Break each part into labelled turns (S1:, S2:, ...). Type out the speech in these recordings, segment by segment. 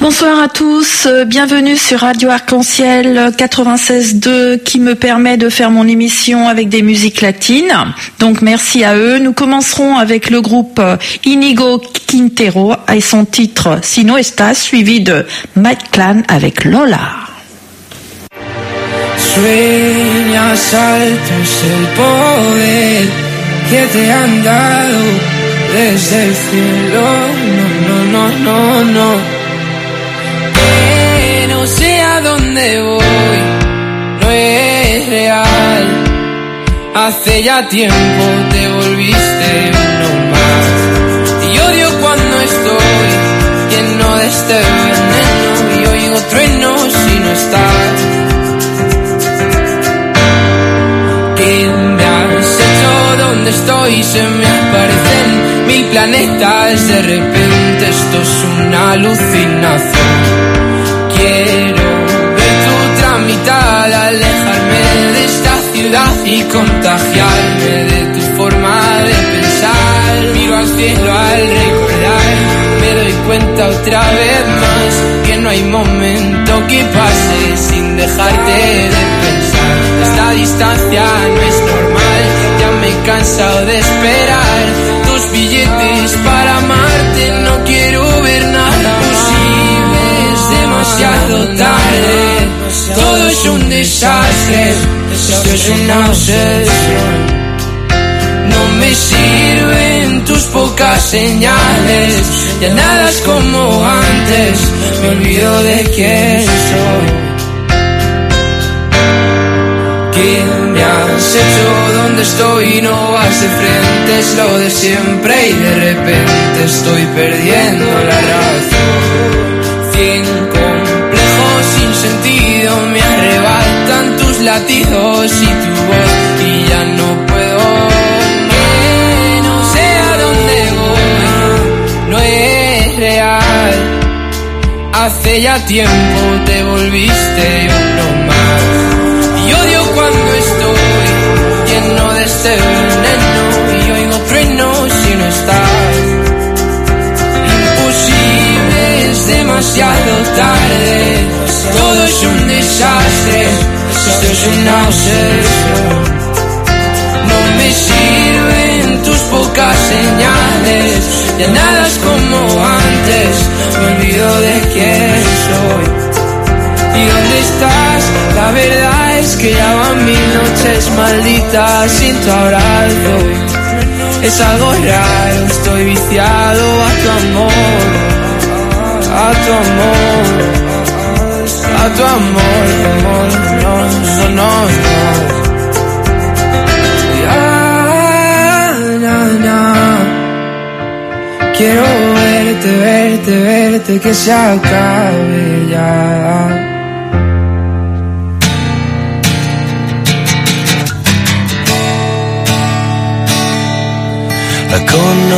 S1: Bonsoir à tous, euh, bienvenue sur Radio Arc-en-Ciel 96.2 qui me permet de faire mon émission avec des musiques latines. Donc merci à eux. Nous commencerons avec le groupe Inigo Quintero et son titre Sino Está suivi de Mike Clan avec Lola.
S2: Dónde no es real. Hace ya tiempo te volviste uno más. Y odio cuando estoy lleno de este veneno y oigo truenos si no estás. ¿Qué me has hecho? ¿Dónde estoy? Se me aparecen mil planetas. De repente esto es una alucinación. Ver tramitada, alejarme de esta ciudad y contagiarme de tu forma de pensar. Miro al cielo al recordar, me doy cuenta otra vez más que no hay momento que pase sin dejarte de pensar. Esta distancia no es normal, ya me he cansado de esperar tus billetes para amarte. No quiero tarde. Todo es un desastre, esto es una obsesión. No me sirven tus pocas señales, ya nada es como antes, me olvido de quién soy. ¿Qué me has hecho? ¿Dónde estoy? No vas de frente, es lo de siempre y de repente estoy perdiendo la razón. Sentido me arrebatan tus latidos y tu voz y ya no puedo. Que no sé a dónde voy, no es real. Hace ya tiempo te volviste uno más. Y odio cuando estoy lleno de este veneno demasiado tarde. Todo es un desastre, esto es una obsesión. No me sirven tus pocas señales, ya nada es como antes, me olvido de quién soy. ¿Y dónde estás? La verdad es que ya van mil noches malditas sin tu abrazo. Es algo raro, estoy viciado a tu amor, a tu amor, a tu amor, amor, no, no, no, no. Ya, na. Quiero verte, verte, verte, que se acabe ya.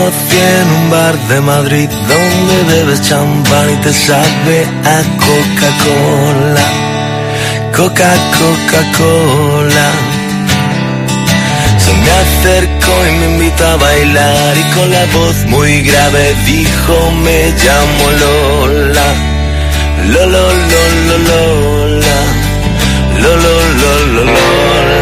S3: En un bar de Madrid donde bebes champán y te sabe a Coca-Cola. Coca, Coca-Cola. Se me acercó y me invitó a bailar y con la voz muy grave dijo me llamo Lola. Lolo, Lolo, Lola. Lolo, Lolo, Lola.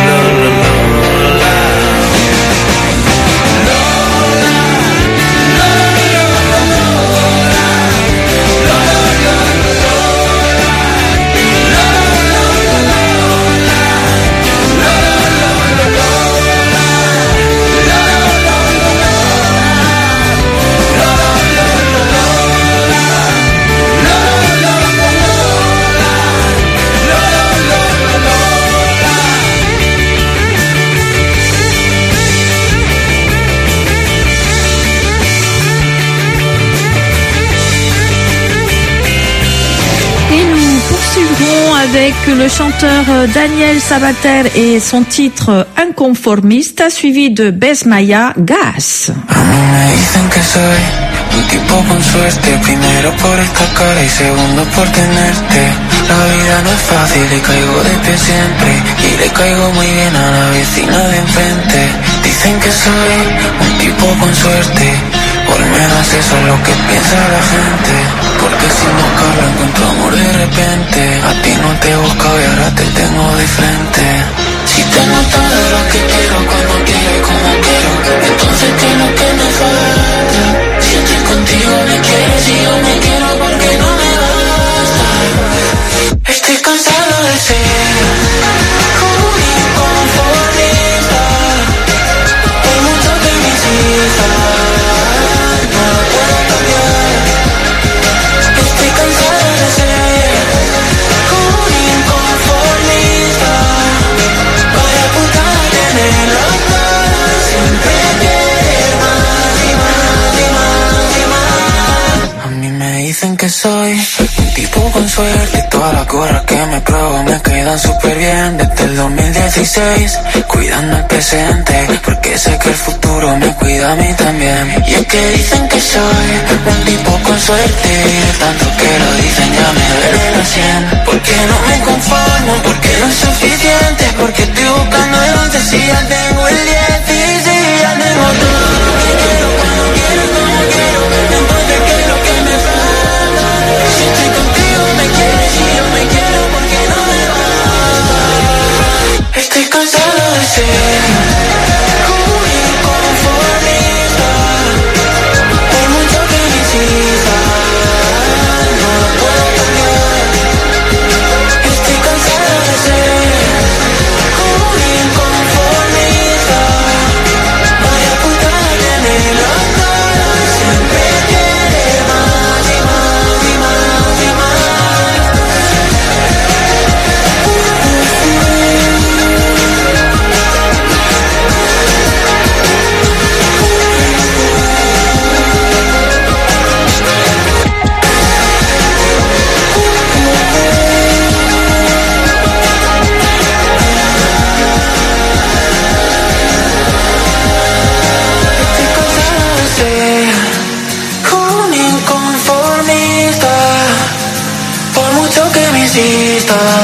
S1: avec le chanteur euh, Daniel Sabater et son titre euh, Inconformista, suivi de Besmaya Gas.
S4: Que un tipo con suerte, primero por esta cara y segundo por tenerte. La vida no es fácil y caigo de pie siempre y le caigo muy bien a la vecina de enfrente. Dicen que soy un tipo con suerte, al menos eso es lo que piensa la gente. Porque si no carga encuentro amor de repente. A ti no te busco y ahora te tengo de frente. Si tengo todo lo que quiero, cuando quiero y como quiero, entonces ¿qué es lo que me falta? Si estoy contigo me quieres y yo me quiero porque no me basta. Estoy cansado de ser tipo con suerte. Todas las gorras que me pruebo me quedan súper bien. Desde el 2016, cuidando el presente. Porque sé que el futuro me cuida a mí también. Y es que dicen que soy un tipo con suerte. Tanto que lo dicen ya me duele la sien. Porque no me conformo, porque no es suficiente. Porque estoy buscando el 11 si ya tengo el 10. Y si ya tengo todo
S5: Oh.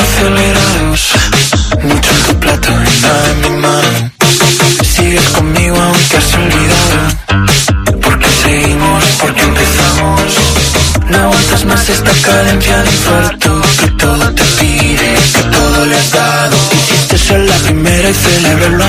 S5: Acelerados mucho en tu plato y en mi mano. Sigues conmigo aunque has olvidado. Porque seguimos, porque empezamos No aguantas más esta cadencia de infarto Que todo te pide, que todo le has dado. Hiciste ser la primera y celebrarlo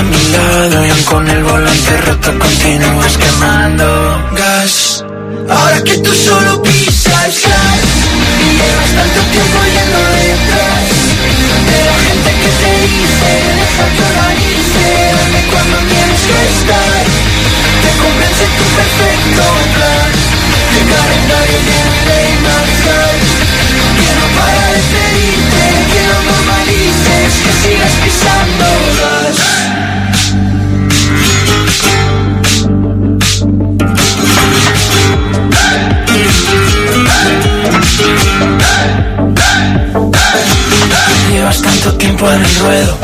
S5: en el ruedo.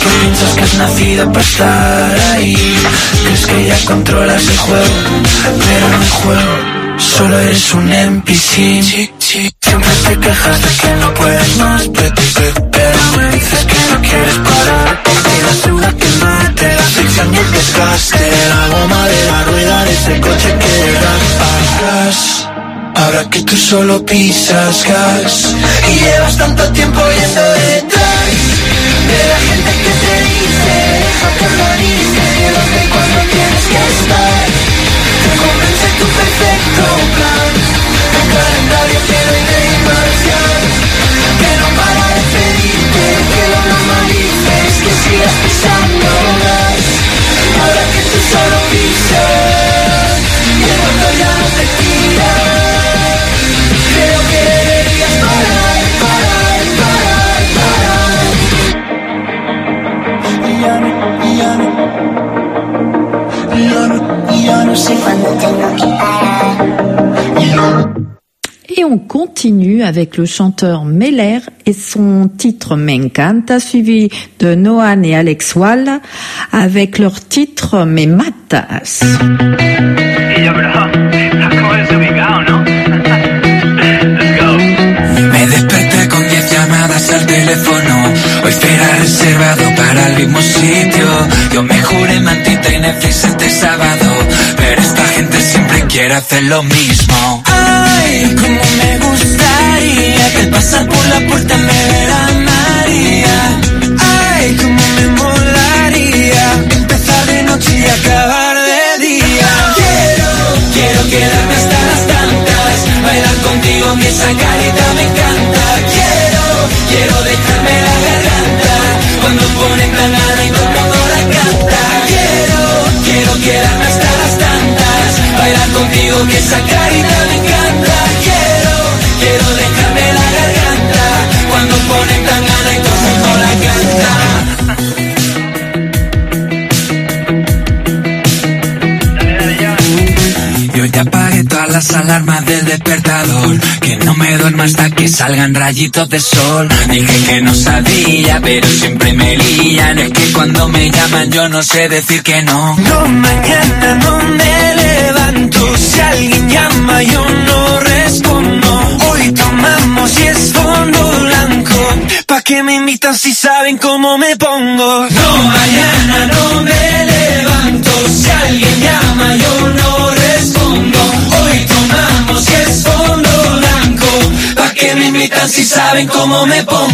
S5: Que piensas que has nacido para estar ahí. Crees que ya controlas el juego Pero no el juego Solo eres un NPC Siempre te quejas de que no puedes más pe- pe- Pero me dices que no quieres parar. Y la suda que mate La fricción y el desgaste. La goma de la rueda de ese coche que gas. Ahora que tú solo pisas gas Y llevas tanto tiempo yendo detrás De la gente que te dice Deja que organice Donde y cuando tienes que estar. Te convence tu perfecto plan. Un calendario lleno de imágenes Que no para de pedirte Que lo normalices Que sigas pisando
S1: avec le chanteur Meller et son titre Me Encanta, suivi de Noan et Alex Wall avec leur titre Me Matas.
S5: Me desperté con 10 llamadas al teléfono. Hoy será reservado para el mismo sitio. Yo me juré mantita y Netflix este sábado. Pero esta gente siempre quiere hacer lo mismo. Ay, como me gustaría que al pasar por la puerta me viera María. Ay, como me molaría empezar de noche y acabar de día. Quiero, quiero quedarme hasta las tantas, bailar contigo que esa carita me encanta. Quiero, quiero dejarme la garganta cuando ponen tan gana y mundo la canta. Bailar contigo que esa carita me encanta. Quiero, quiero dejarme la garganta cuando ponen tan gana el mundo la canta. Las alarmas del despertador. Que no me duerma hasta que salgan rayitos de sol. Dije que no sabía, pero siempre me lían Es que cuando me llaman yo no sé decir que no. No, mañana no me levanto. Si alguien llama yo no respondo. Hoy tomamos y es fondo blanco. ¿Pa' qué me invitan si saben cómo me pongo? No, mañana no me levanto. Si alguien llama yo no respondo Y es fondo blanco ¿Pa' qué me invitan si saben cómo me pongo?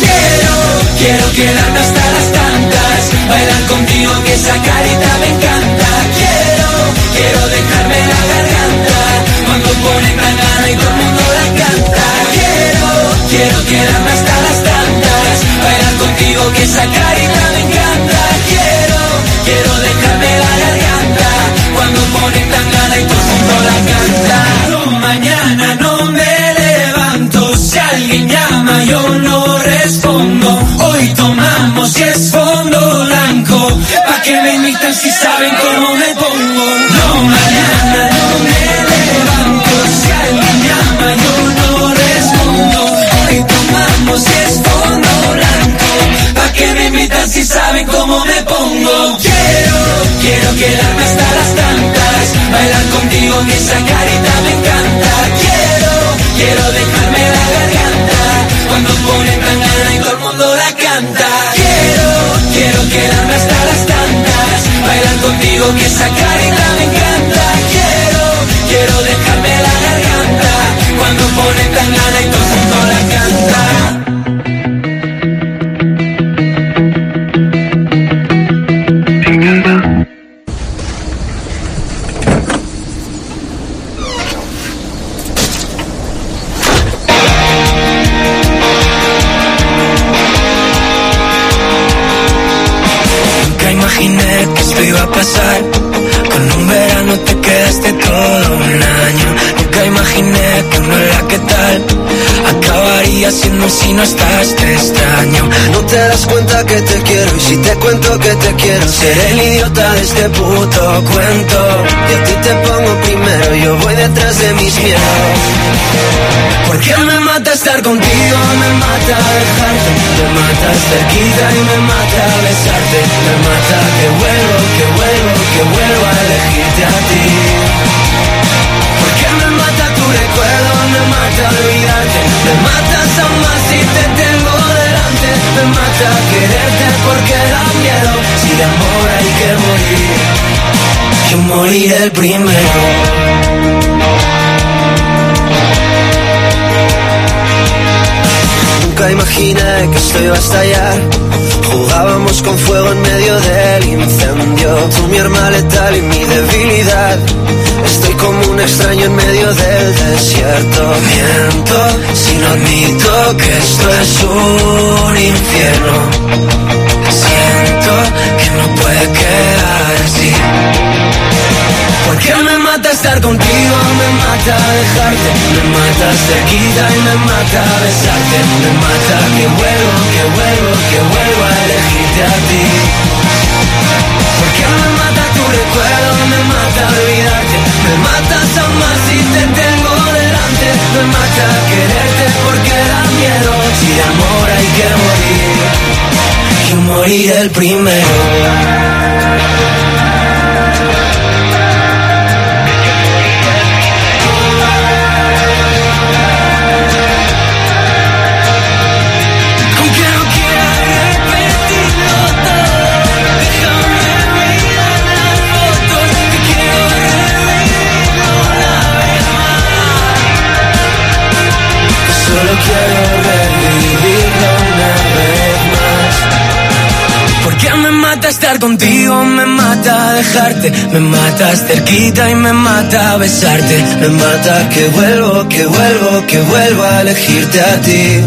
S5: Quiero, quiero quedarme hasta las tantas Bailar contigo que esa carita me encanta. Quiero, quiero dejarme la garganta Cuando ponen gana y todo el mundo la canta. Quiero, quiero quedarme hasta las tantas Bailar contigo que esa carita me encanta. Quiero, quiero dejarme la No, mañana no me levanto. Si alguien llama yo no respondo. Hoy tomamos y es fondo blanco. ¿Pa' que me invitan si saben cómo me pongo? No, mañana no me levanto. Si alguien llama yo no respondo. Hoy tomamos y es fondo blanco. ¿Pa' que me invitan si saben cómo me pongo? Quiero, quiero quedarme hasta las tantas Bailar contigo que esa carita me encanta. Quiero, quiero dejarme la garganta Cuando ponen tan gana y todo el mundo la canta. Quiero, quiero quedarme hasta las tantas Bailar contigo que esa carita me encanta. Quiero, quiero que
S6: esto iba a estallar. Jugábamos con fuego en medio del incendio. Tú mi arma letal y mi debilidad. Estoy como un extraño en medio del desierto.
S5: Miento si no admito que esto es un infierno. Siento que no puede quedar así. Porque me mata estar contigo, me mata dejarte, me mata cerquita y me mata besarte, me mata que vuelvo, que vuelvo, que vuelvo a elegirte a ti. Porque me mata tu recuerdo, me mata olvidarte, me matas amar si te tengo delante, me mata quererte porque da miedo, si de amor hay que morir, hay que morir el primero. Porque me mata estar contigo, me mata dejarte, me mata cerquita y me mata besarte, me mata que vuelvo, que vuelvo, que vuelvo a elegirte a ti.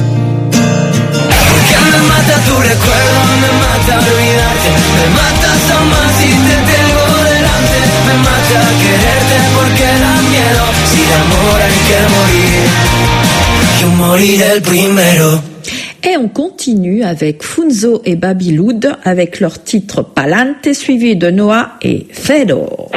S5: Porque me mata tu recuerdo, me mata olvidarte, me mata aún más si te tengo delante, me mata quererte porque da miedo, si de amor hay que morir, yo moriré el primero.
S3: Et on continue avec Funzo et Babyloud avec leur titre Palante suivi de Noah et Fedor.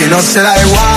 S5: si no será igual.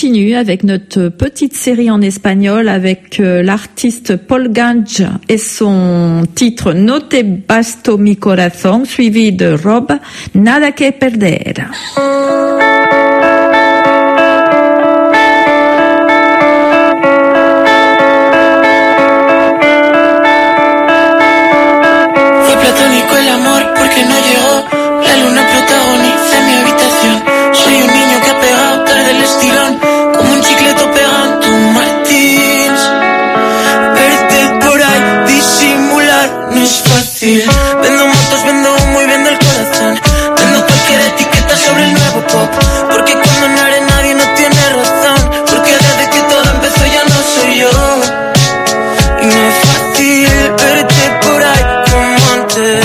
S1: continue avec notre petite série en espagnol avec euh, l'artiste Paul Gange et son titre Note basto mi corazón suivi de Rob Nada que perder.
S5: Fue porque no llegó la luna mi motos, vendo humo y vendo el corazón. Vendo cualquier etiqueta sobre el nuevo pop. Porque cuando no eres nadie no tiene razón. Porque desde que todo empezó ya no soy yo. Y no es fácil verte por ahí como antes.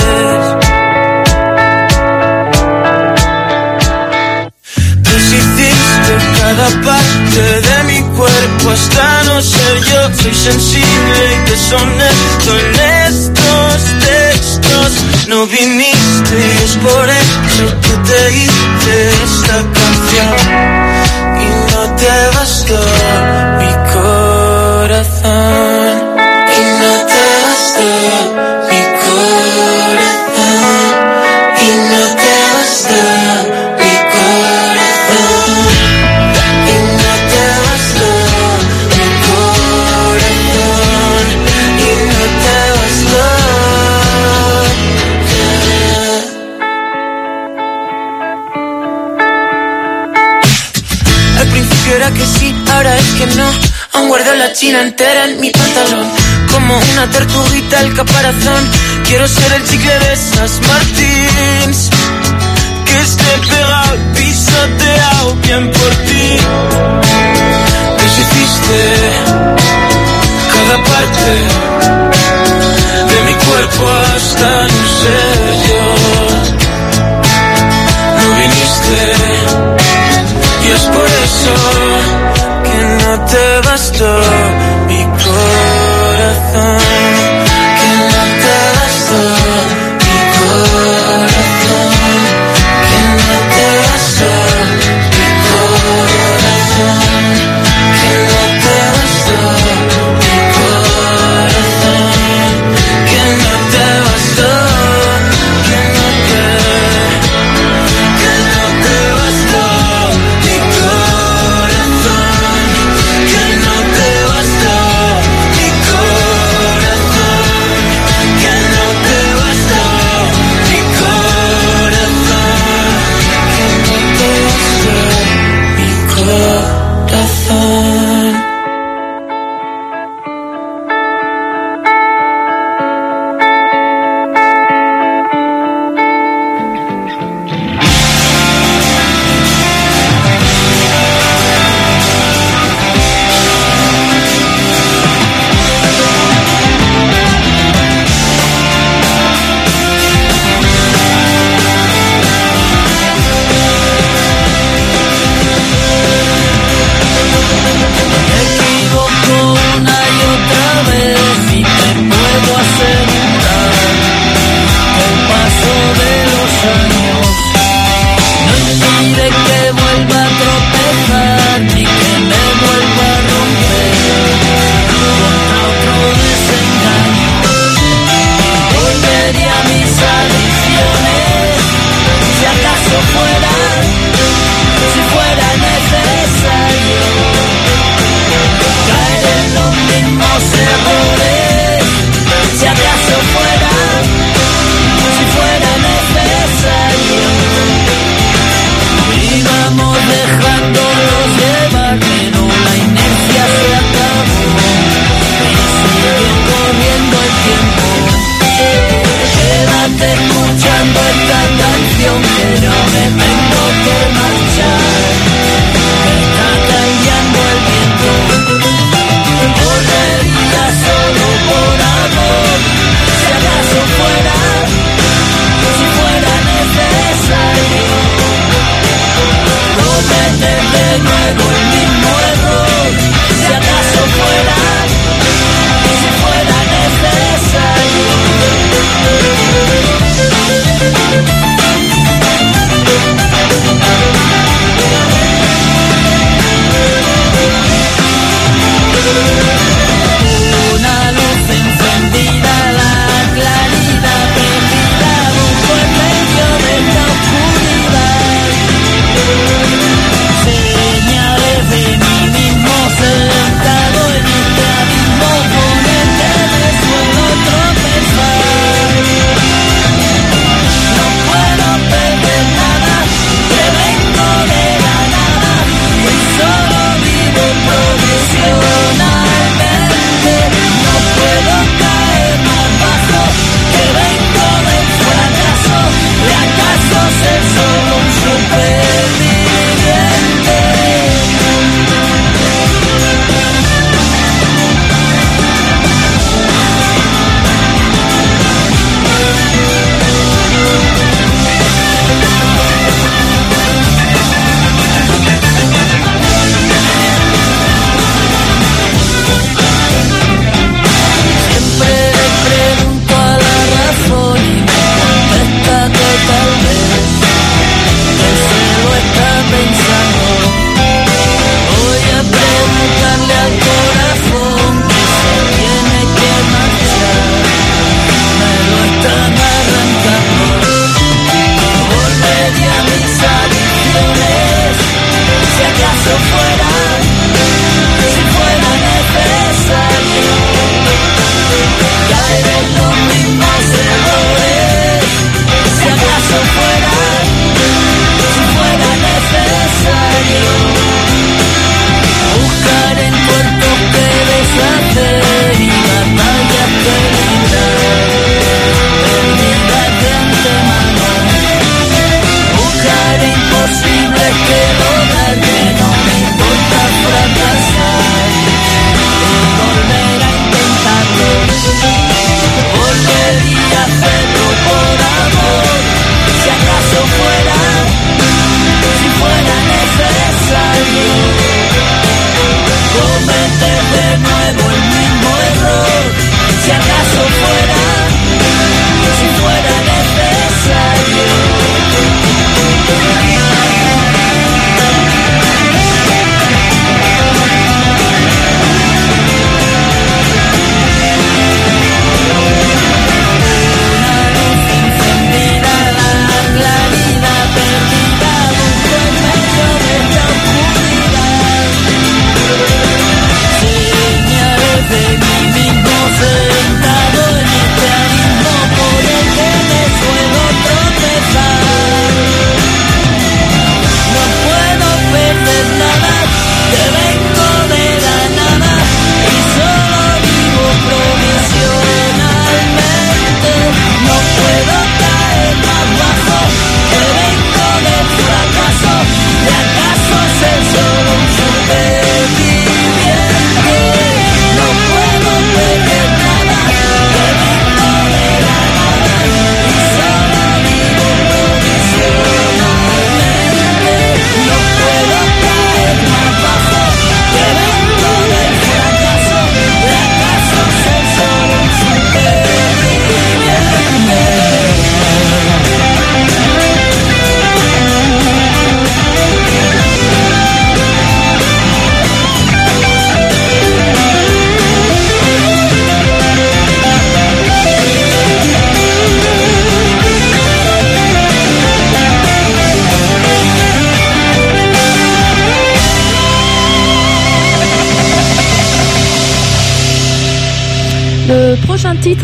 S5: Deshiciste cada parte de mi cuerpo hasta no ser yo. Soy sensible y deshonesto en. No viniste y es por eso que te hice esta canción. Y no te bastó mi corazón. Y no te bastó que no. La china entera en mi pantalón. Como una tortuguita el caparazón. Quiero ser el chicle de esas Martins. Que esté pegado pisoteado bien por ti. Deshiciste cada parte de mi cuerpo hasta no ser yo. No viniste. Y es por eso no te bastó mi corazón.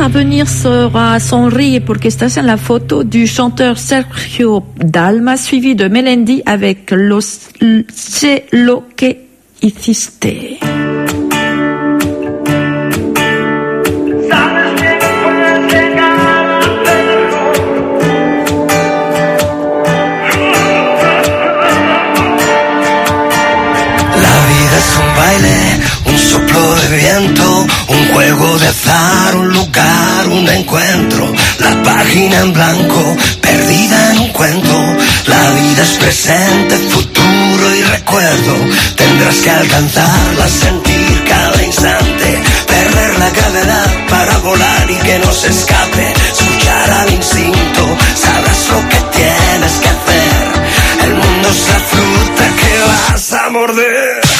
S7: à venir sera son rire porque estás en la photo du chanteur Sergio Dalma suivi de Melendi avec Los, sé lo que hiciste.
S8: que
S9: alcanzarla, sentir cada instante, perder la gravedad para volar y que no se escape, escuchar al instinto, sabrás lo que tienes que hacer, el mundo es la fruta que vas a morder.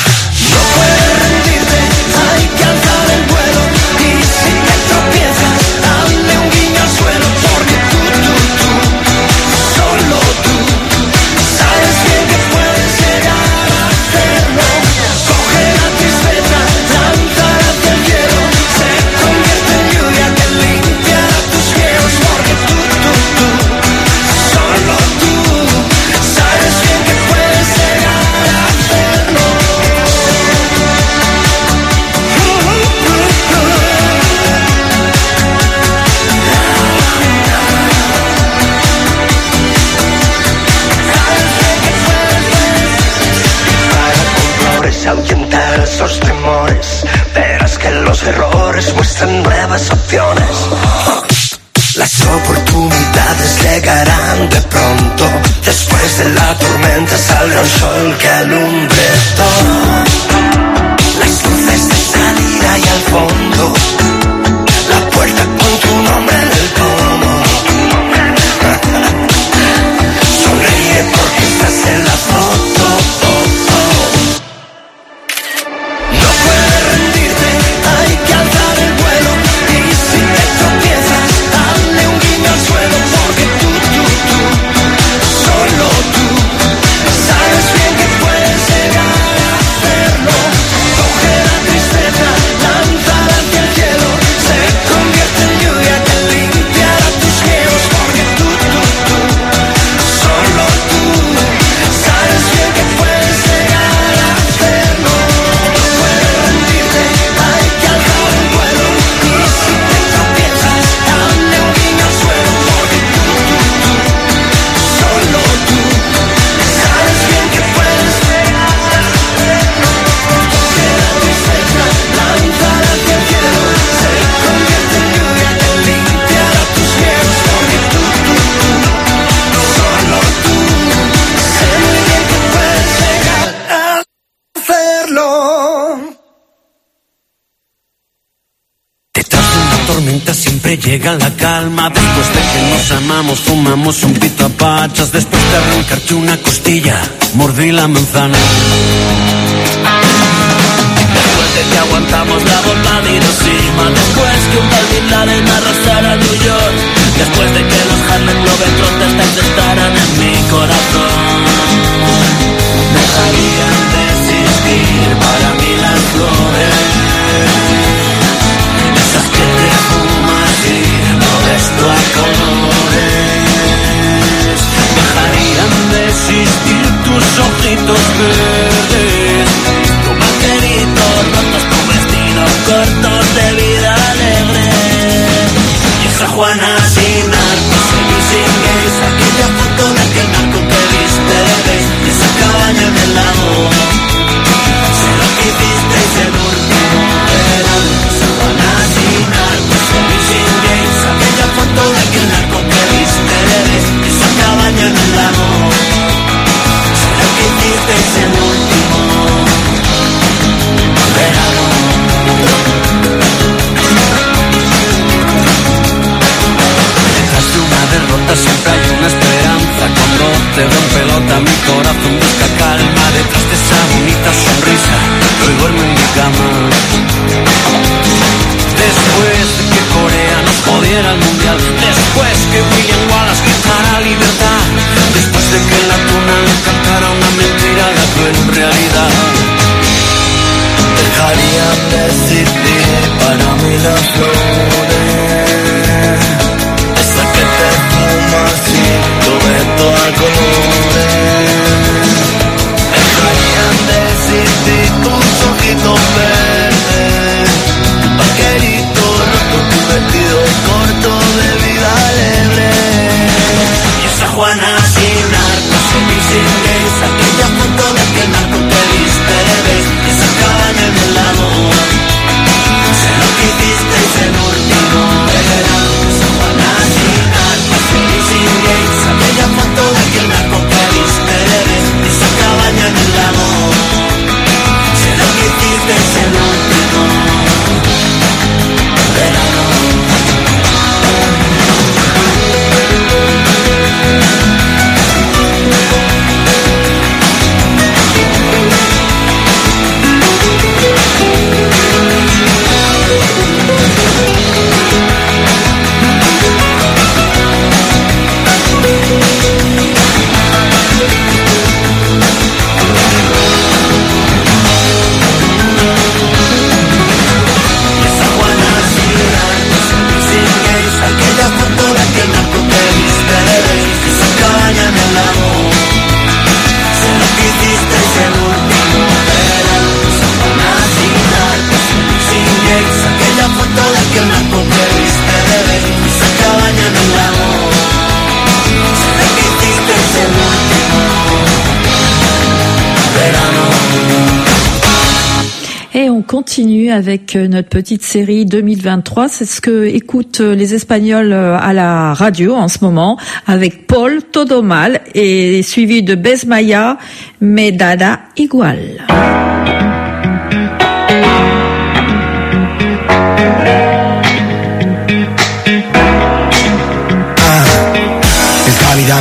S10: fumamos un pito a pachas después de arrancarte una costilla. Mordí la manzana. Después de que aguantamos la bomba de Hiroshima, después que un tal Bin Laden arrasara New York, después de que los Harlem Globetrotters te en mi corazón. ojitos verdes, tu vaquerito rotos, tu vestido cortos de vida alegre. Y esa Juana sin arcos, sin gays, aquella foto de aquel narco que viste, y esa cabaña en el lago, será que
S1: hiciste avec euh, notre petite série 2023. C'est ce que écoutent euh, les Espagnols euh, à la radio en ce moment avec Paul Todomal et suivi de Besmaya, Medada Igual.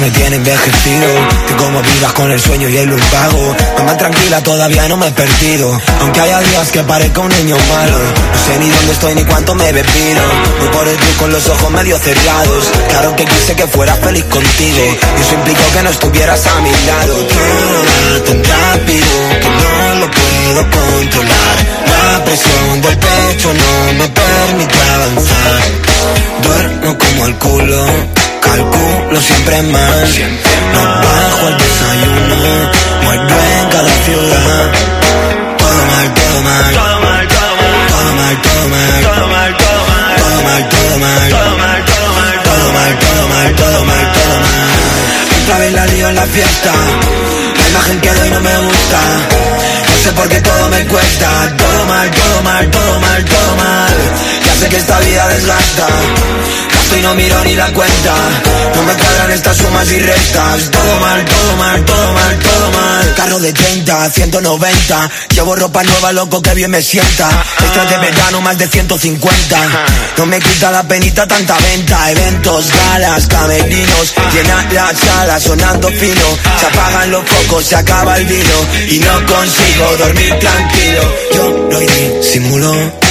S3: Me tiene envejecido. Tengo movidas con el sueño y el lumbago Mamá tranquila, todavía no me he perdido. Aunque haya días que parezca un niño malo. No sé ni dónde estoy ni cuánto me he bebido. Voy por el club con los ojos medio cerrados. Claro que quise que fuera feliz contigo. Y eso implicó que no estuvieras a mi lado. Todo tan rápido que no lo puedo controlar. La presión del pecho no me permite avanzar. Duermo como el culo Calculo siempre más No bajo el desayuno Muerto en cada ciudad Todo mal, todo mal Todo mal, todo mal Todo mal, todo mal Todo mal, todo mal Todo mal, todo mal Todo mal, mal mal, mal mal, mal vez la lío en la fiesta La imagen que doy no me gusta No sé por qué todo me cuesta Todo mal, todo mal, todo mal, todo mal Ya sé que esta vida desgasta Y no miro ni la cuenta. No me cuadran estas sumas y restas Todo mal, todo mal, todo mal, todo mal. Carro de 30, 190 Llevo ropa nueva, loco, que bien me sienta. Extra de verano, más de 150 No me quita la penita tanta venta. Eventos, galas, camerinos. Llena la sala, sonando fino. Se apagan los focos, se acaba el vino. Y no consigo dormir tranquilo. Yo lo disimulo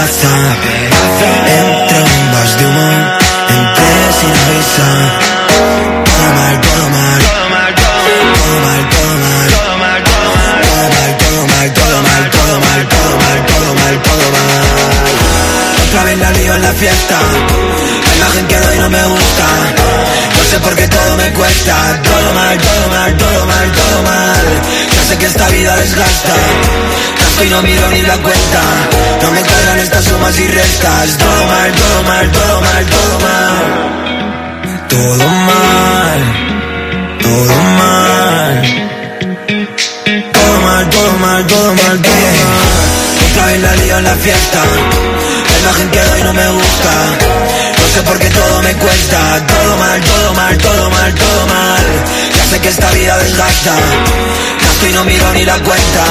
S3: Azar Entre bombas de humo Entré sin avisar Todo mal, todo mal Todo mal, todo mal Todo mal, todo mal Todo mal, todo mal Todo mal, todo mal Todo mal, todo mal Todo mal Otra vez la lío en la fiesta. La imagen que doy no me gusta. No sé por qué todo me cuesta. Todo mal, todo mal, todo mal, todo mal sé que esta vida desgasta Gasto y no miro ni la cuenta No me cuadran estas sumas y restas Todo mal, todo mal, todo mal, todo mal Todo mal Todo mal Todo mal, todo mal, todo mal, todo mal Otra vez la lío en la fiesta La imagen que doy no me gusta No sé por qué todo me cuesta Todo mal, todo mal, todo mal, todo mal Ya sé que esta vida desgasta Y no miro ni la cuenta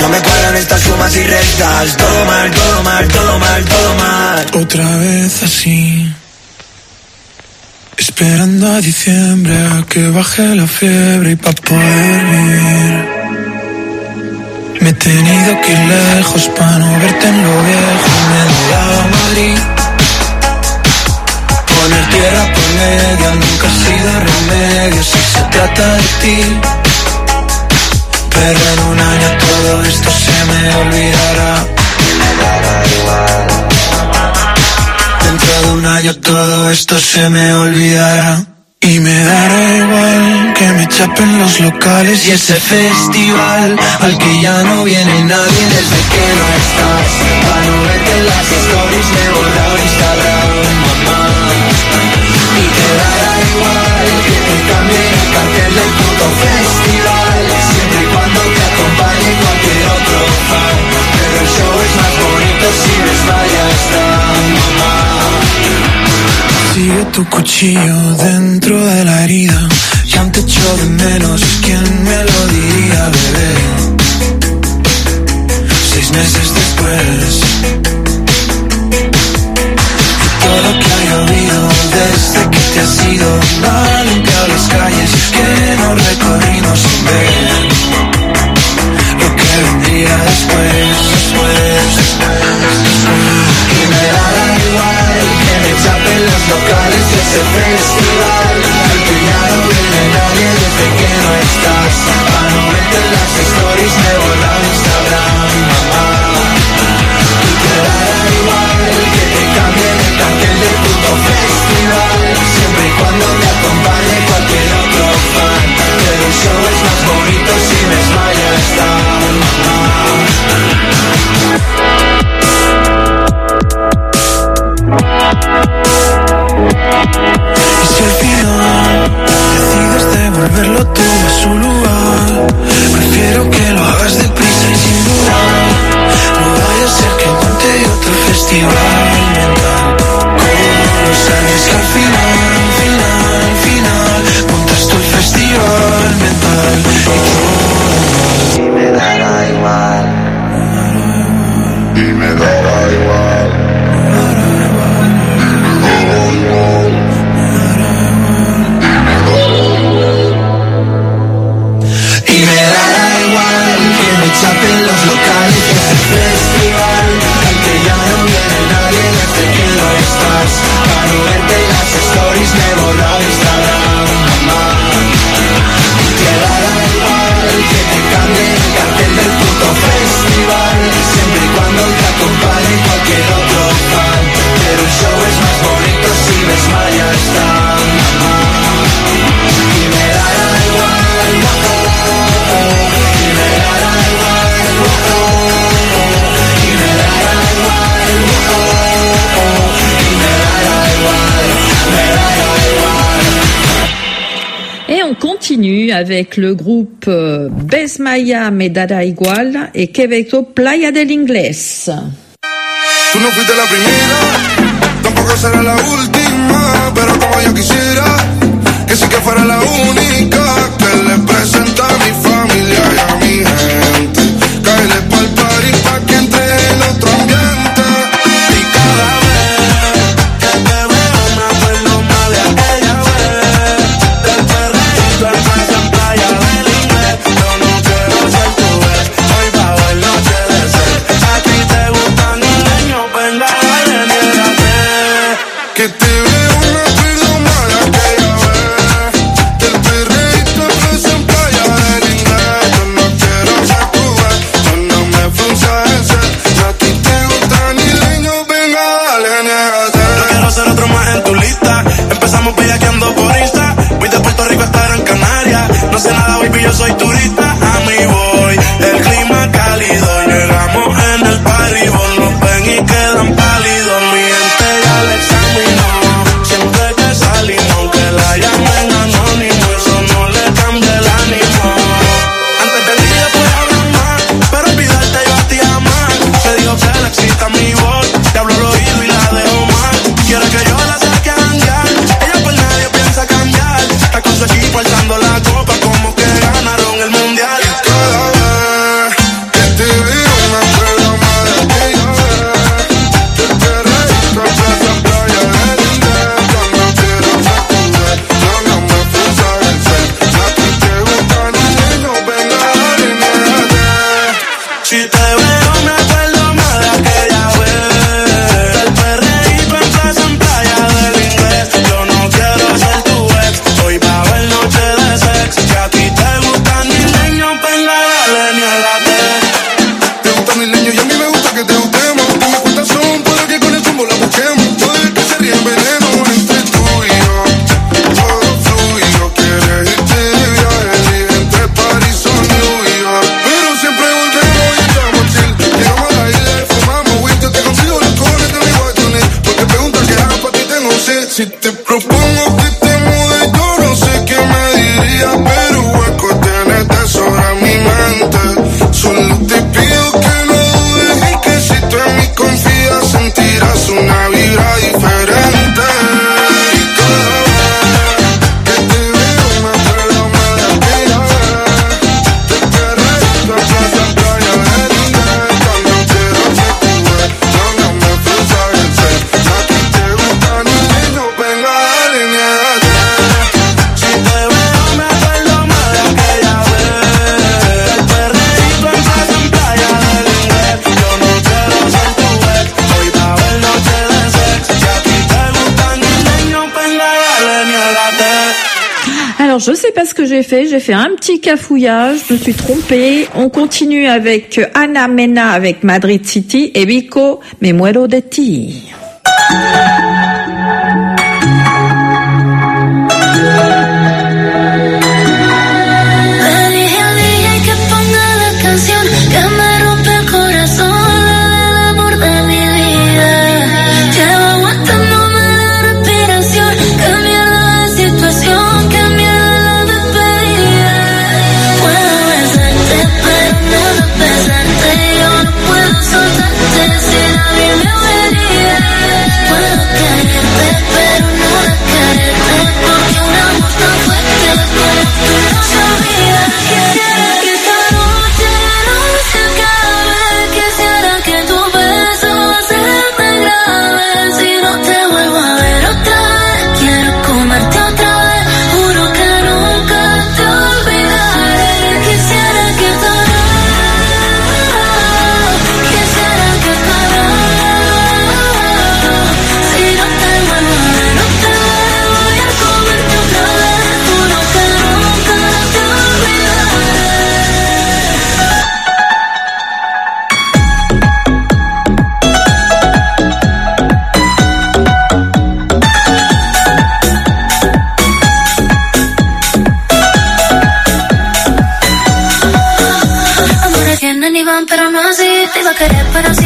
S3: No me cuadran estas sumas y restas Todo mal, todo mal, todo mal, todo mal
S5: Otra vez así. Esperando a diciembre a que baje la fiebre y pa' poder vivir. Me he tenido que ir lejos pa' no verte en lo viejo. Me he Madrid. Poner tierra por medio nunca ha sido remedio si se trata de ti. Pero en un año todo esto se me olvidará. Dentro de un año todo esto se me olvidará. Y me dará igual que me chapen los locales y ese festival al que ya no viene nadie desde que no estás. Para no verte las stories me he borrado Instagram. Y te dará igual que te cambie el cartel festival Pero el show es más bonito si ves varias mamá Sigue tu cuchillo dentro de la herida. Ya te echo de menos, ¿quién me lo diría, bebé? Seis meses después. Todo que ha llovido desde que te has ido Ha limpiado las calles que no recorrimos sin ver verlo todo a su lugar. Prefiero que lo hagas de Et on
S1: continue avec le groupe euh, Bez Maya Medada Igual et Quebecto Playa del inglés.
S11: pero como yo quisiera. Que sí que fuera la única que le presenta a mi familia.
S1: Ce que j'ai fait J'ai fait un petit cafouillage, je me suis trompée. On continue avec Anna Mena avec Madrid City et Vico Me muero de ti.
S12: iban, pero no así. Te iba a querer,
S13: pero sí.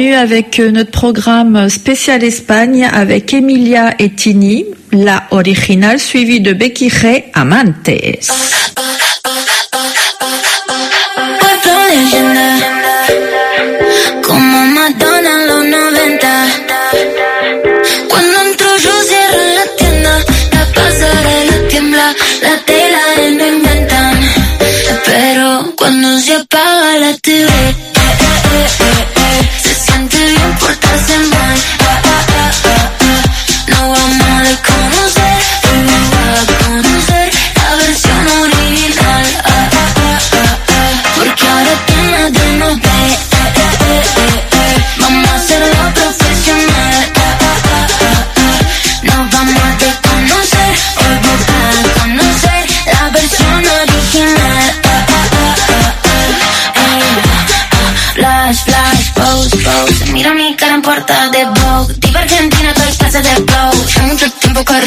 S13: continue avec euh, notre programme spécial Espagne avec Emilia Etini, la originale suivie de Becky G. Amantes.
S12: la tela él no inventan. Pero cuando se apaga la tela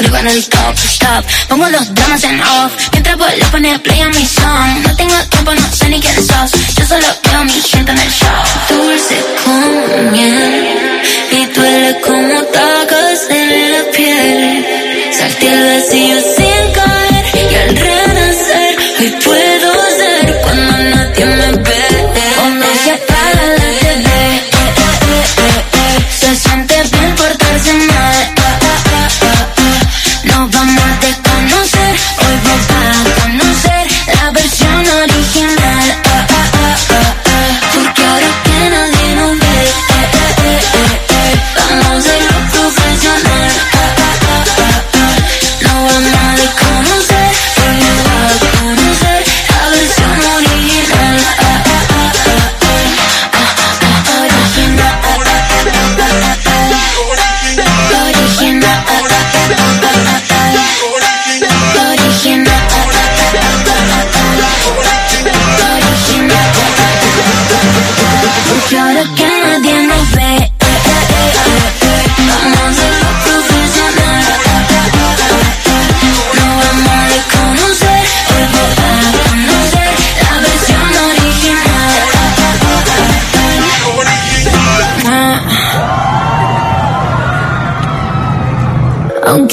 S12: arriba en el top. Pongo los dramas en off. Mientras vos le pones play a mi song. No tengo tiempo, no sé ni quién sos. Yo solo veo a mi gente en el show. Dulce como miel y duele como tal.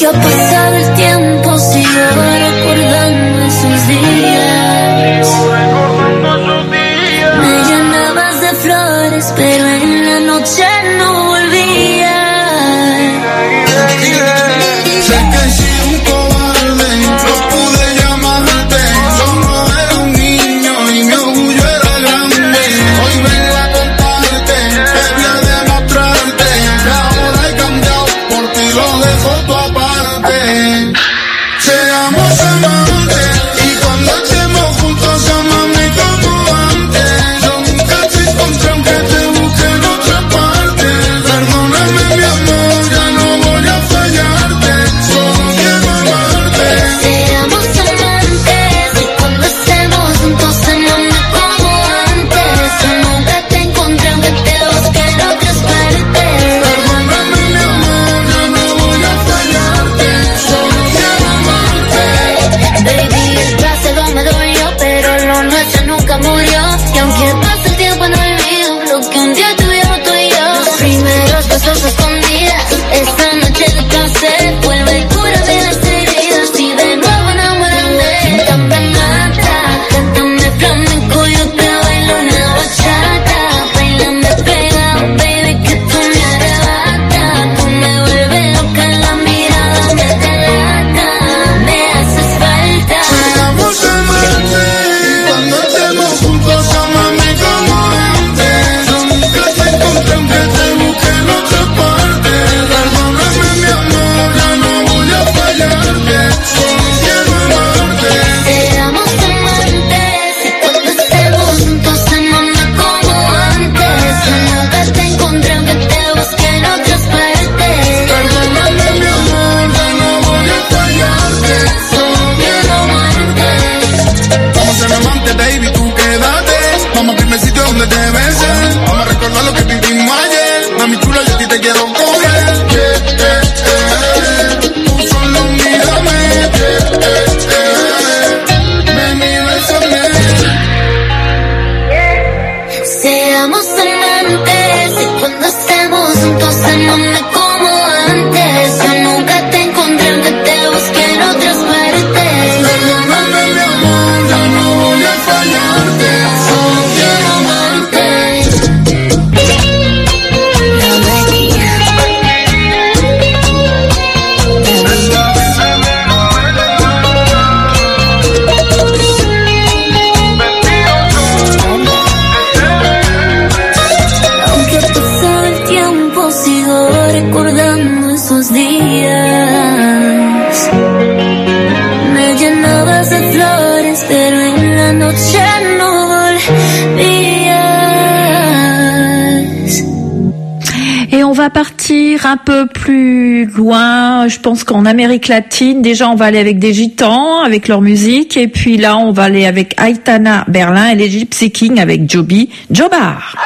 S12: ¿Qué pasa? En Amérique latine, déjà, on va aller avec des gitans, avec leur musique, et puis là, on va aller avec Aitana Berlin et les Gypsy King avec Joby Jobar.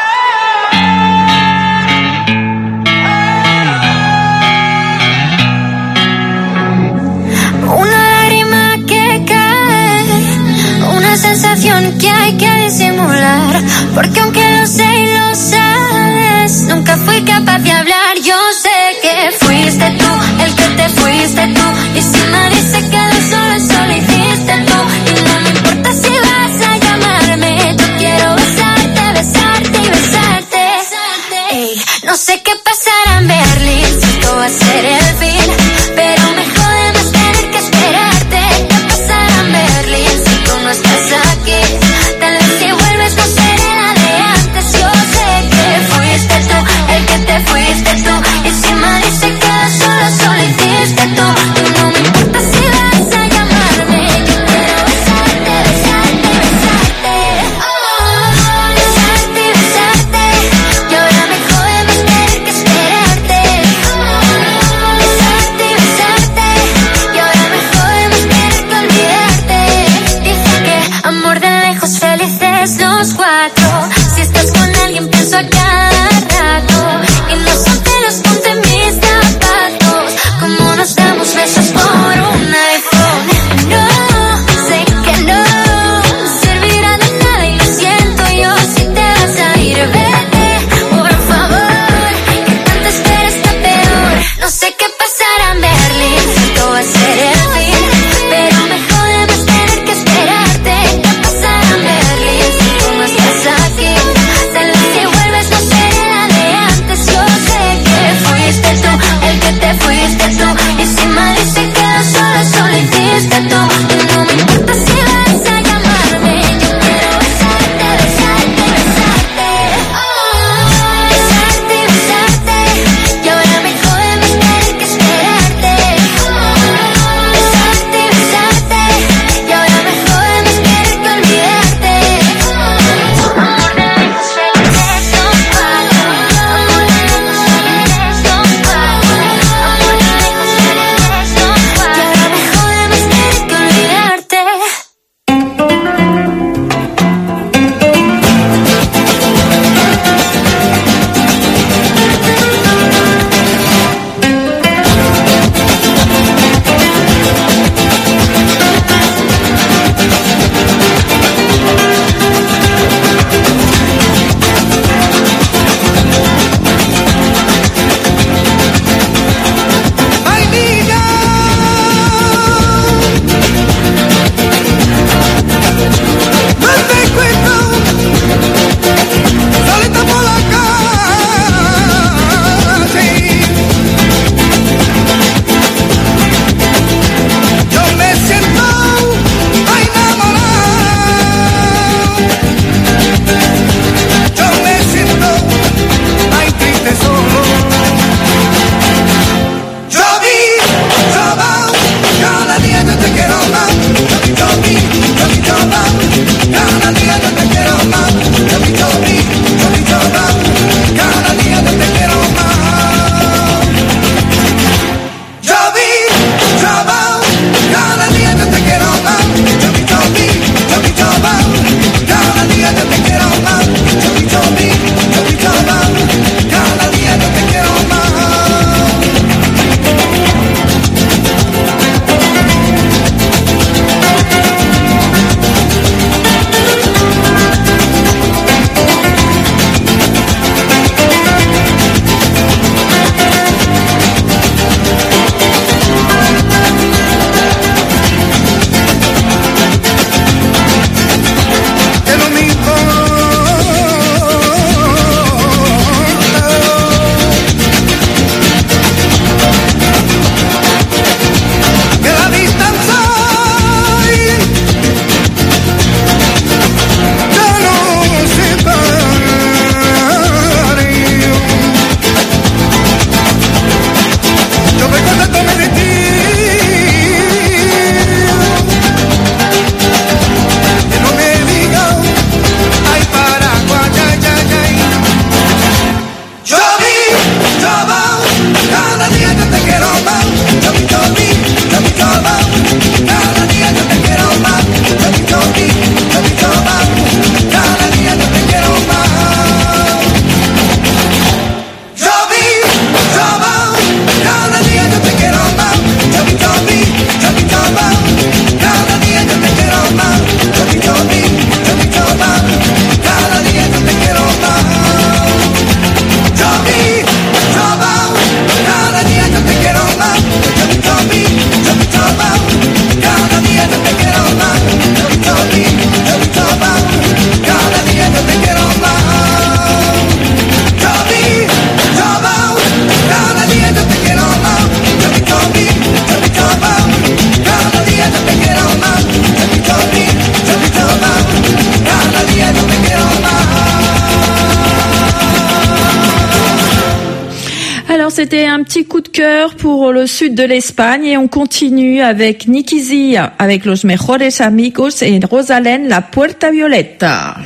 S1: sud de l'Espagne et on continue avec Nikizia, avec Los Mejores Amigos et Rosalén La Puerta Violeta.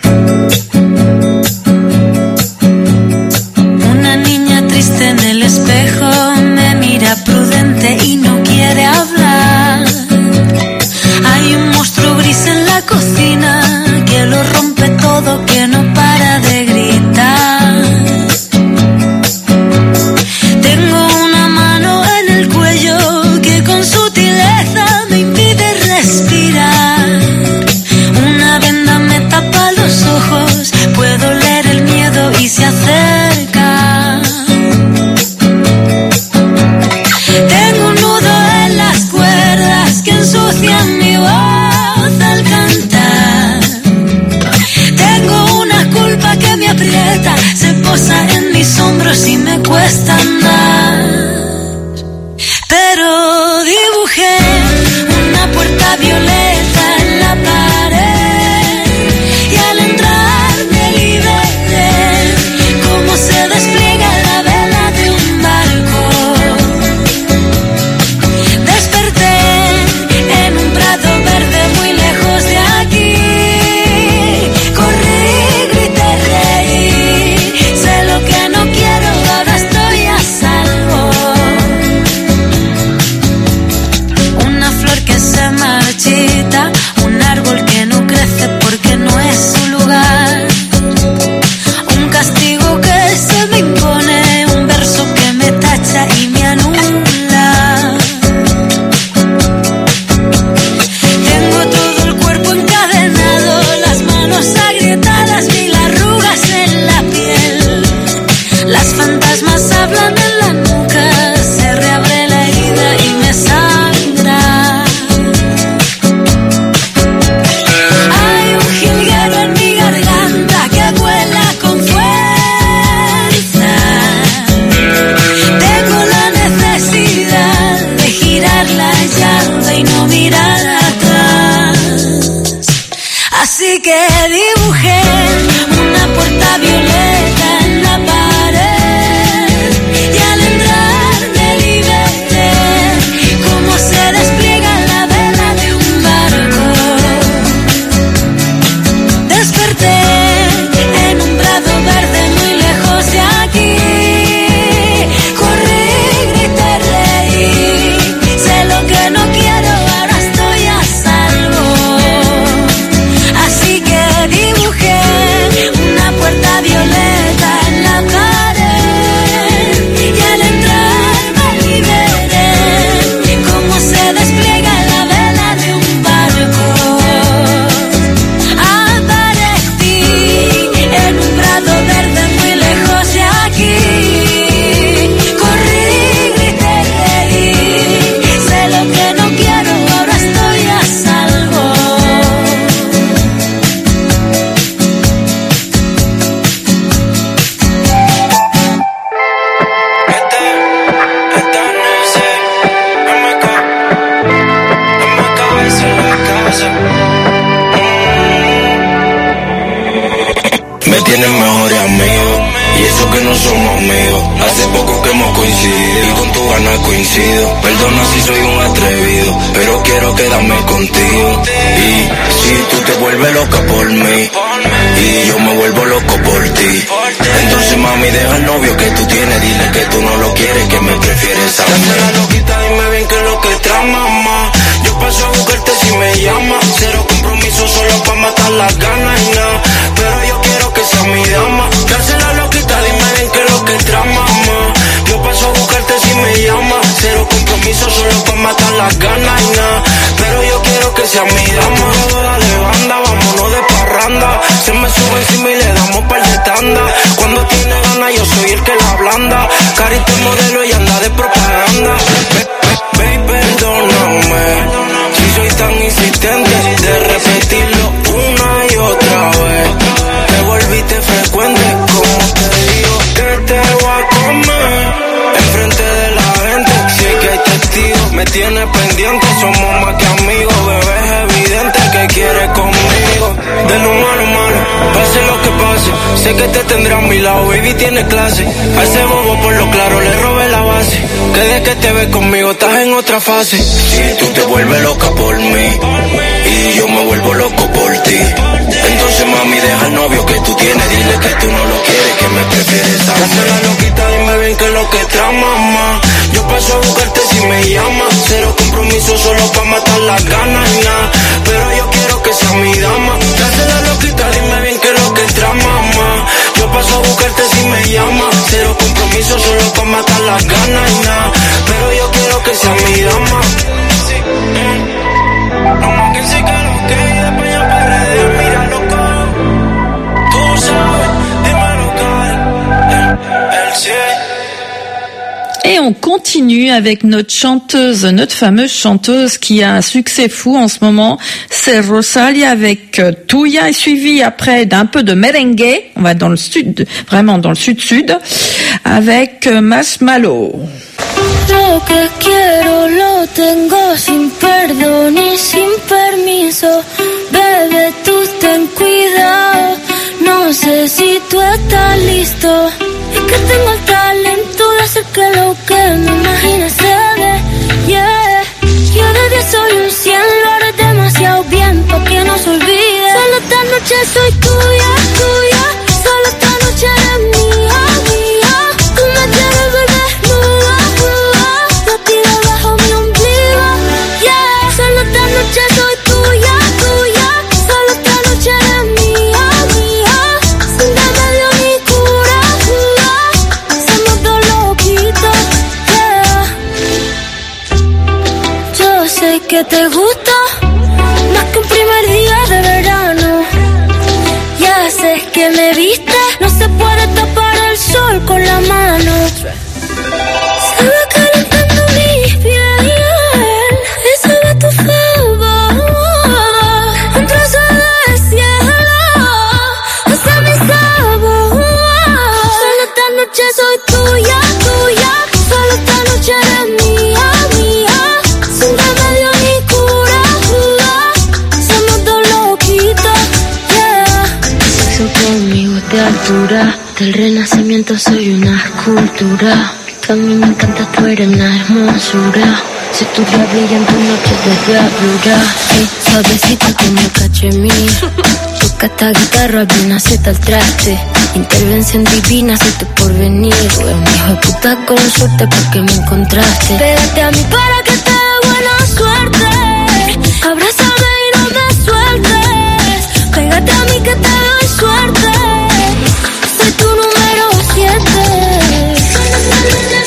S14: están modelo y anda de propaganda. Eh, eh, baby, perdóname si soy tan insistente de repetirlo una y otra vez. Te volviste frecuente, como te digo que te voy a comer. Enfrente de la gente, si que hay testigos, me tienes pendiente. Somos más que amigos, bebé, es evidente que quieres conmigo. Del humano humano, pase Sé que te tendrá a mi lado, baby, tiene clase. A ese bobo por lo claro le robé la base. Que desde que te ves conmigo estás en otra fase. Si tú te vuelves loca por mí, y yo me vuelvo loco por ti. Entonces, mami, deja el novio que tú tienes. Dile que tú no lo quieres, que me prefieres a mí. la loquita, dime bien que es lo que trama, mamá. Yo paso a buscarte si me llamas. Cero compromiso solo pa' matar las ganas, nada. Pero yo quiero que sea mi dama. Dásela loquita, dime bien que mamá. Yo paso a buscarte si me llamas. Cero compromiso solo pa' matar las ganas y nada. Pero yo quiero que sea mi dama. No más que
S1: Et on continue avec notre chanteuse, notre fameuse chanteuse qui a un succès fou en ce moment. C'est Rosalia avec euh, Tuya et suivi après d'un peu de merengue. On va dans le sud, vraiment dans le sud-sud, avec euh, Marshmallow.
S12: Lo. Es que tengo el talento de hacer que lo que me imagines se dé. Yeah. Yo de 10 soy un 100, lo haré demasiado bien pa' que no se olvide. Solo esta noche soy tuya, tuya. Sol de
S13: altura, del renacimiento soy una escultura. A mí me encanta tu eres una hermosura. Si tu día brilla en tu noche de diablura. Ey, suavecita como cachemir. Toca esta guitarra bien aceta el traste. Intervención divina, soy tu porvenir. Un hijo de puta con suerte porque me encontraste.
S12: Pégate a mí para que te dé buena suerte. Abrázame y no me sueltes. Pégate a mí que te doy suerte.
S11: wonder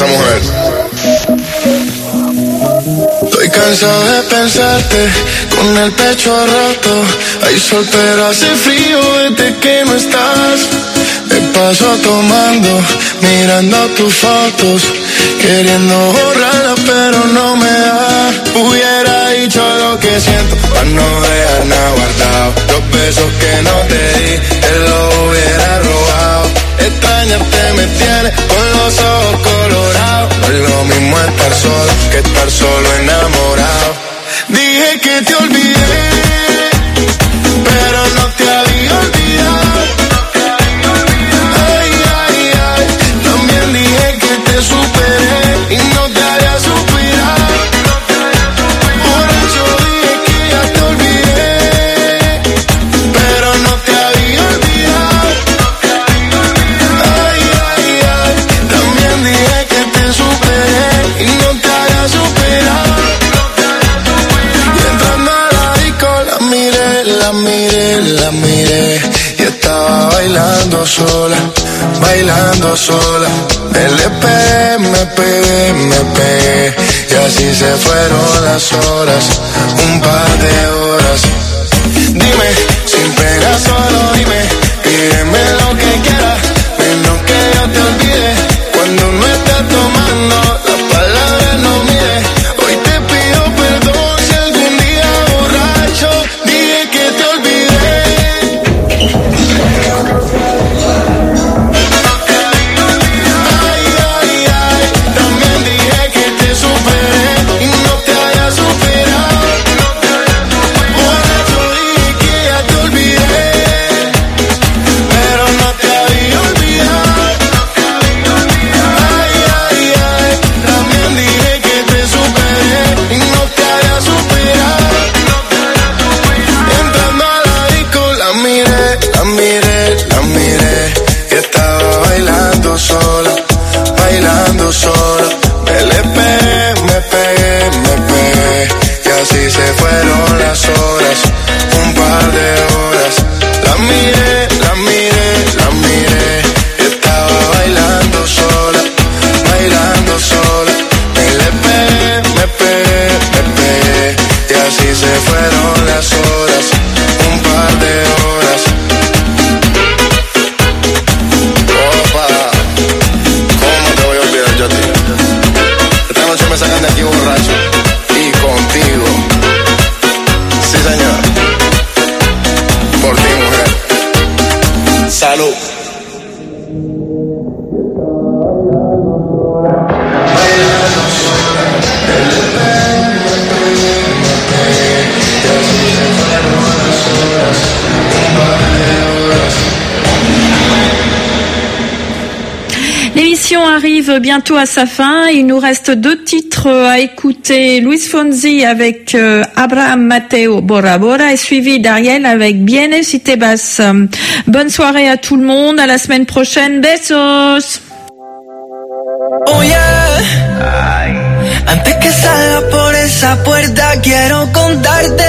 S11: esa mujer.
S15: Estoy cansado de pensarte con el pecho roto. Hay sol, pero hace frío desde que no estás. Me paso tomando, mirando tus fotos, queriendo borrarlas, pero no me da. Hubiera dicho lo que siento, para no dejar nada guardado. Los besos que no te di, te los hubiera robado. Extrañarte me tiene con los ojos colorados. No es lo mismo estar solo que estar solo enamorado. Dije que te olvidé, bailando sola. bailando sola. LP, me pegué, me pegué. Y así se fueron las horas, un par de horas. Dime, sin pena solo dime,
S1: arrive bientôt à sa fin. Il nous reste deux titres à écouter. Luis Fonzi avec euh, Abraham Mateo Bora Bora et suivi d'Ariel avec Bienes y Tebas. Bonne soirée à tout le monde. À la semaine prochaine. Besos.
S5: Oh yeah. Antes que por esa puerta quiero contarte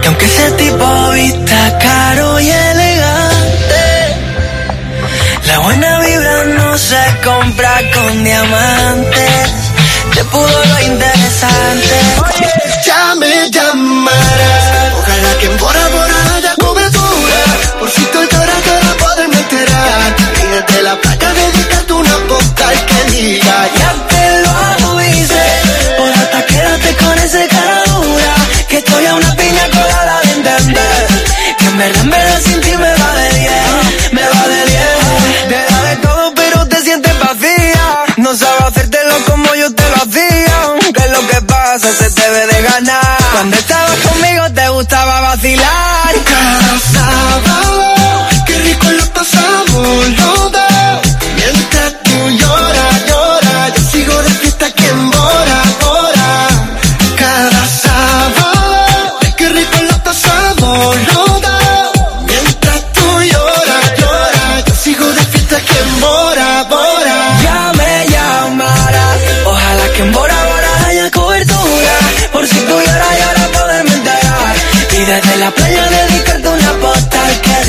S5: que aunque ese tipo caro pudo lo interesante.
S15: Ya me llamarás. Ojalá que en Bora Bora haya cobertura. Por si estoy llora, llora, poderme enterar. Desde la playa dedicarte una postal que diga.
S5: Ya te lo avisé, por hasta quédate con ese cara dura, que estoy a una piña colada de entender, que en verdad, en verdad sin se te debe de ganar, cuando estabas conmigo te gustaba vacilar,
S15: Cada sábado, qué rico lo pasamos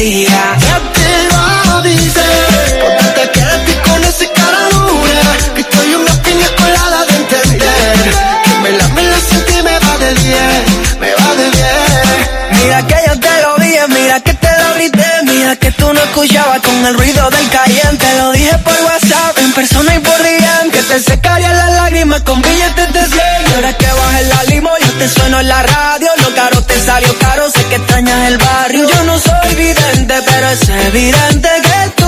S5: diga,
S15: Ya te lo avisé, por te quedaste con ese cara dura, que estoy una piña colada de entender, que me la me la sentí me va de 10, me va de 10.
S5: Mira que yo te lo dije, mira que te lo grité, mira que tú no escuchabas con el ruido del caliente. Lo dije por WhatsApp, en persona y por DM, que te secarían las lágrimas con billetes de 100. Y ahora que bajes la limo, yo te sueno en la radio. Lo caro te salió caro, sé que extrañas el barrio. Yo no soy vidente, pero es evidente que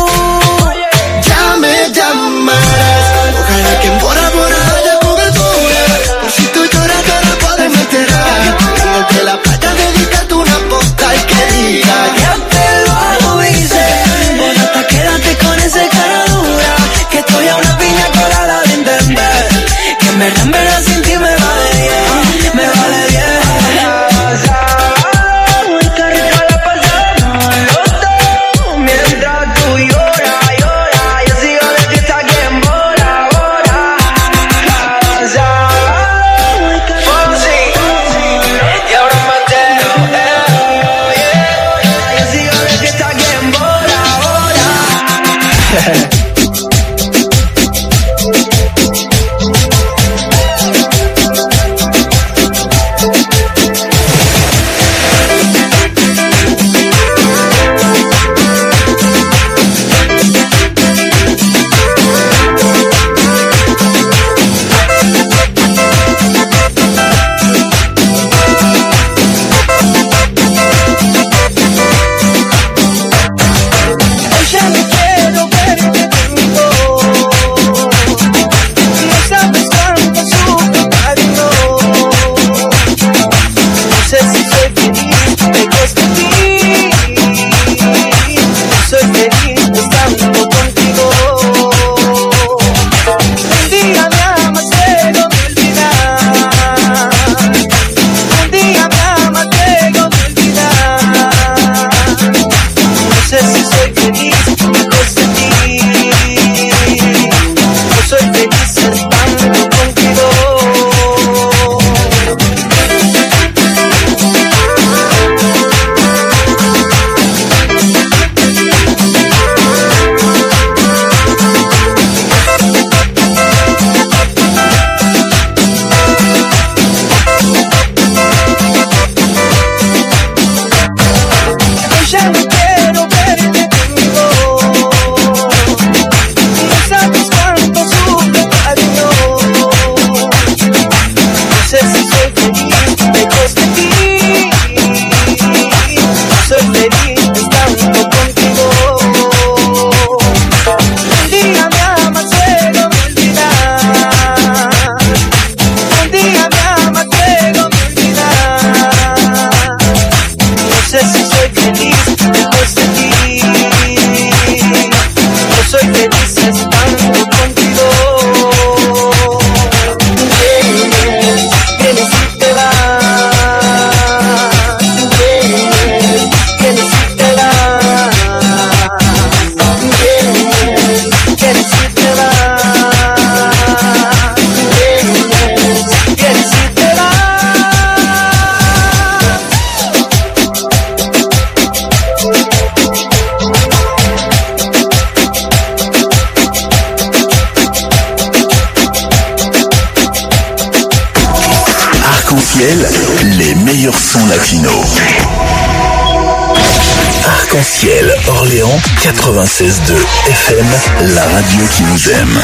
S16: 96.2 FM, la radio qui nous aime.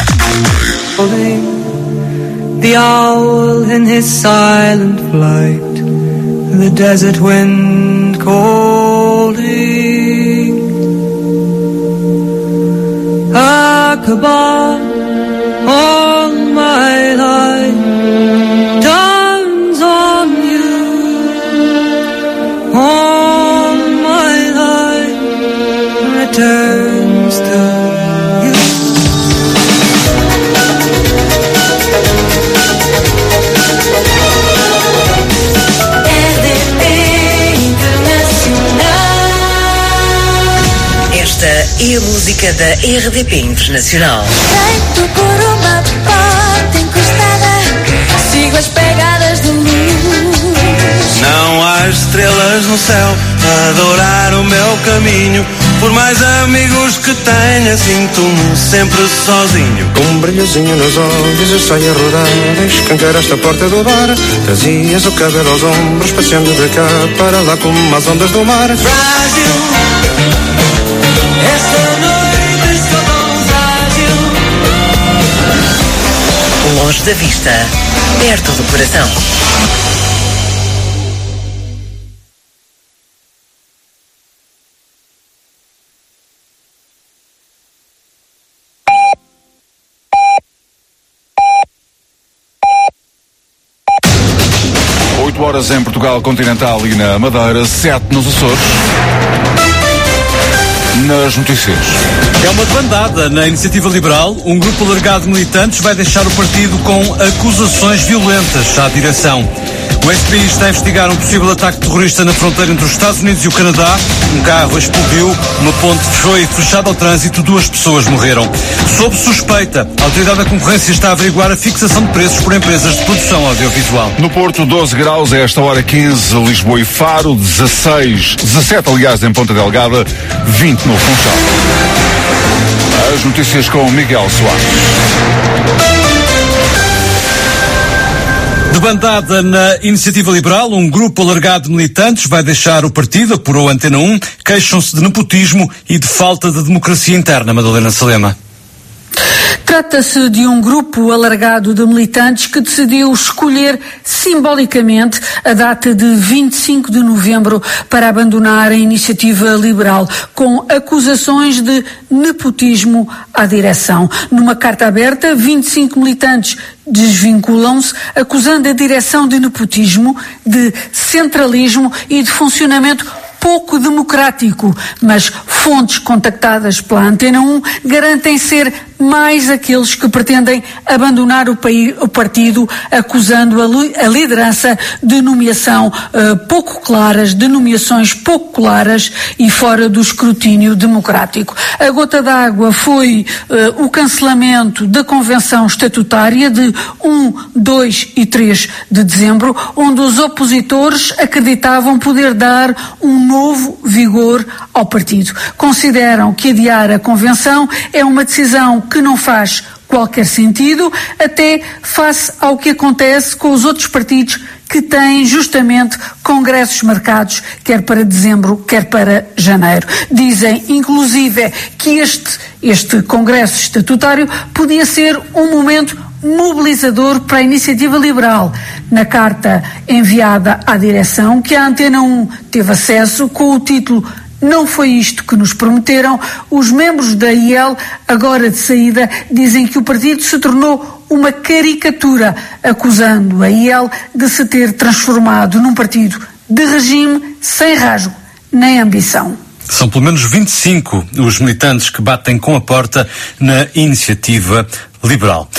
S5: The owl in his silent flight, the desert wind calling. Aqaba, all my life turns on you. All my life returns
S17: É a música da RDP Internacional.
S12: Feito por uma porta encostada, sigo as pegadas de luz.
S18: Não há estrelas no céu a adorar o meu caminho. Por mais amigos que tenha, sinto-me sempre sozinho.
S19: Com um brilhozinho nos olhos eu saio a rodar Escancar esta porta do bar Trazias o cabelo aos ombros Passeando de cá para lá como as ondas do mar
S5: Frágil,
S17: Longe da vista, perto do coração.
S20: Oito horas em Portugal continental e na Madeira, sete nos Açores. Nas notícias.
S21: É uma bandada na Iniciativa Liberal. Um grupo alargado de militantes vai deixar o partido com acusações violentas à direção. O FBI está a investigar um possível ataque terrorista na fronteira entre os Estados Unidos e o Canadá. Um carro explodiu, uma ponte foi fechada ao trânsito, duas pessoas morreram. Sob suspeita, a Autoridade da Concorrência está a averiguar a fixação de preços por empresas de produção audiovisual.
S20: No Porto, 12 graus, a esta hora 15, Lisboa e Faro, 16, 17 aliás em Ponta Delgada, 20 no Funchal. As notícias com Miguel Soares.
S21: Debandada na Iniciativa Liberal, um grupo alargado de militantes vai deixar o partido, apurou a Antena 1, queixam-se de nepotismo e de falta de democracia interna, Madalena Salema.
S22: Trata-se de um grupo alargado de militantes que decidiu escolher simbolicamente a data de 25 de novembro para abandonar a iniciativa liberal, com acusações de nepotismo à direção. Numa carta aberta, 25 militantes desvinculam-se, acusando a direção de nepotismo, de centralismo e de funcionamento pouco democrático, mas fontes contactadas pela Antena 1 garantem ser mais aqueles que pretendem abandonar o, país, o partido, acusando a, a, liderança de nomeação uh, pouco claras, de nomeações pouco claras e fora do escrutínio democrático. A gota d'água foi uh, o cancelamento da convenção estatutária de 1, 2 e 3 de dezembro, onde os opositores acreditavam poder dar um novo vigor ao partido. Consideram que adiar a convenção é uma decisão que não faz qualquer sentido, até face ao que acontece com os outros partidos que têm justamente congressos marcados, quer para dezembro, quer para janeiro. Dizem, inclusive, que este, este congresso estatutário podia ser um momento mobilizador para a iniciativa liberal. Na carta enviada à direção, que a Antena 1 teve acesso, com o título não foi isto que nos prometeram. Os membros da IEL, agora de saída, dizem que o partido se tornou uma caricatura, acusando a IEL de se ter transformado num partido de regime sem rasgo nem ambição.
S21: São pelo menos 25 os militantes que batem com a porta na iniciativa liberal.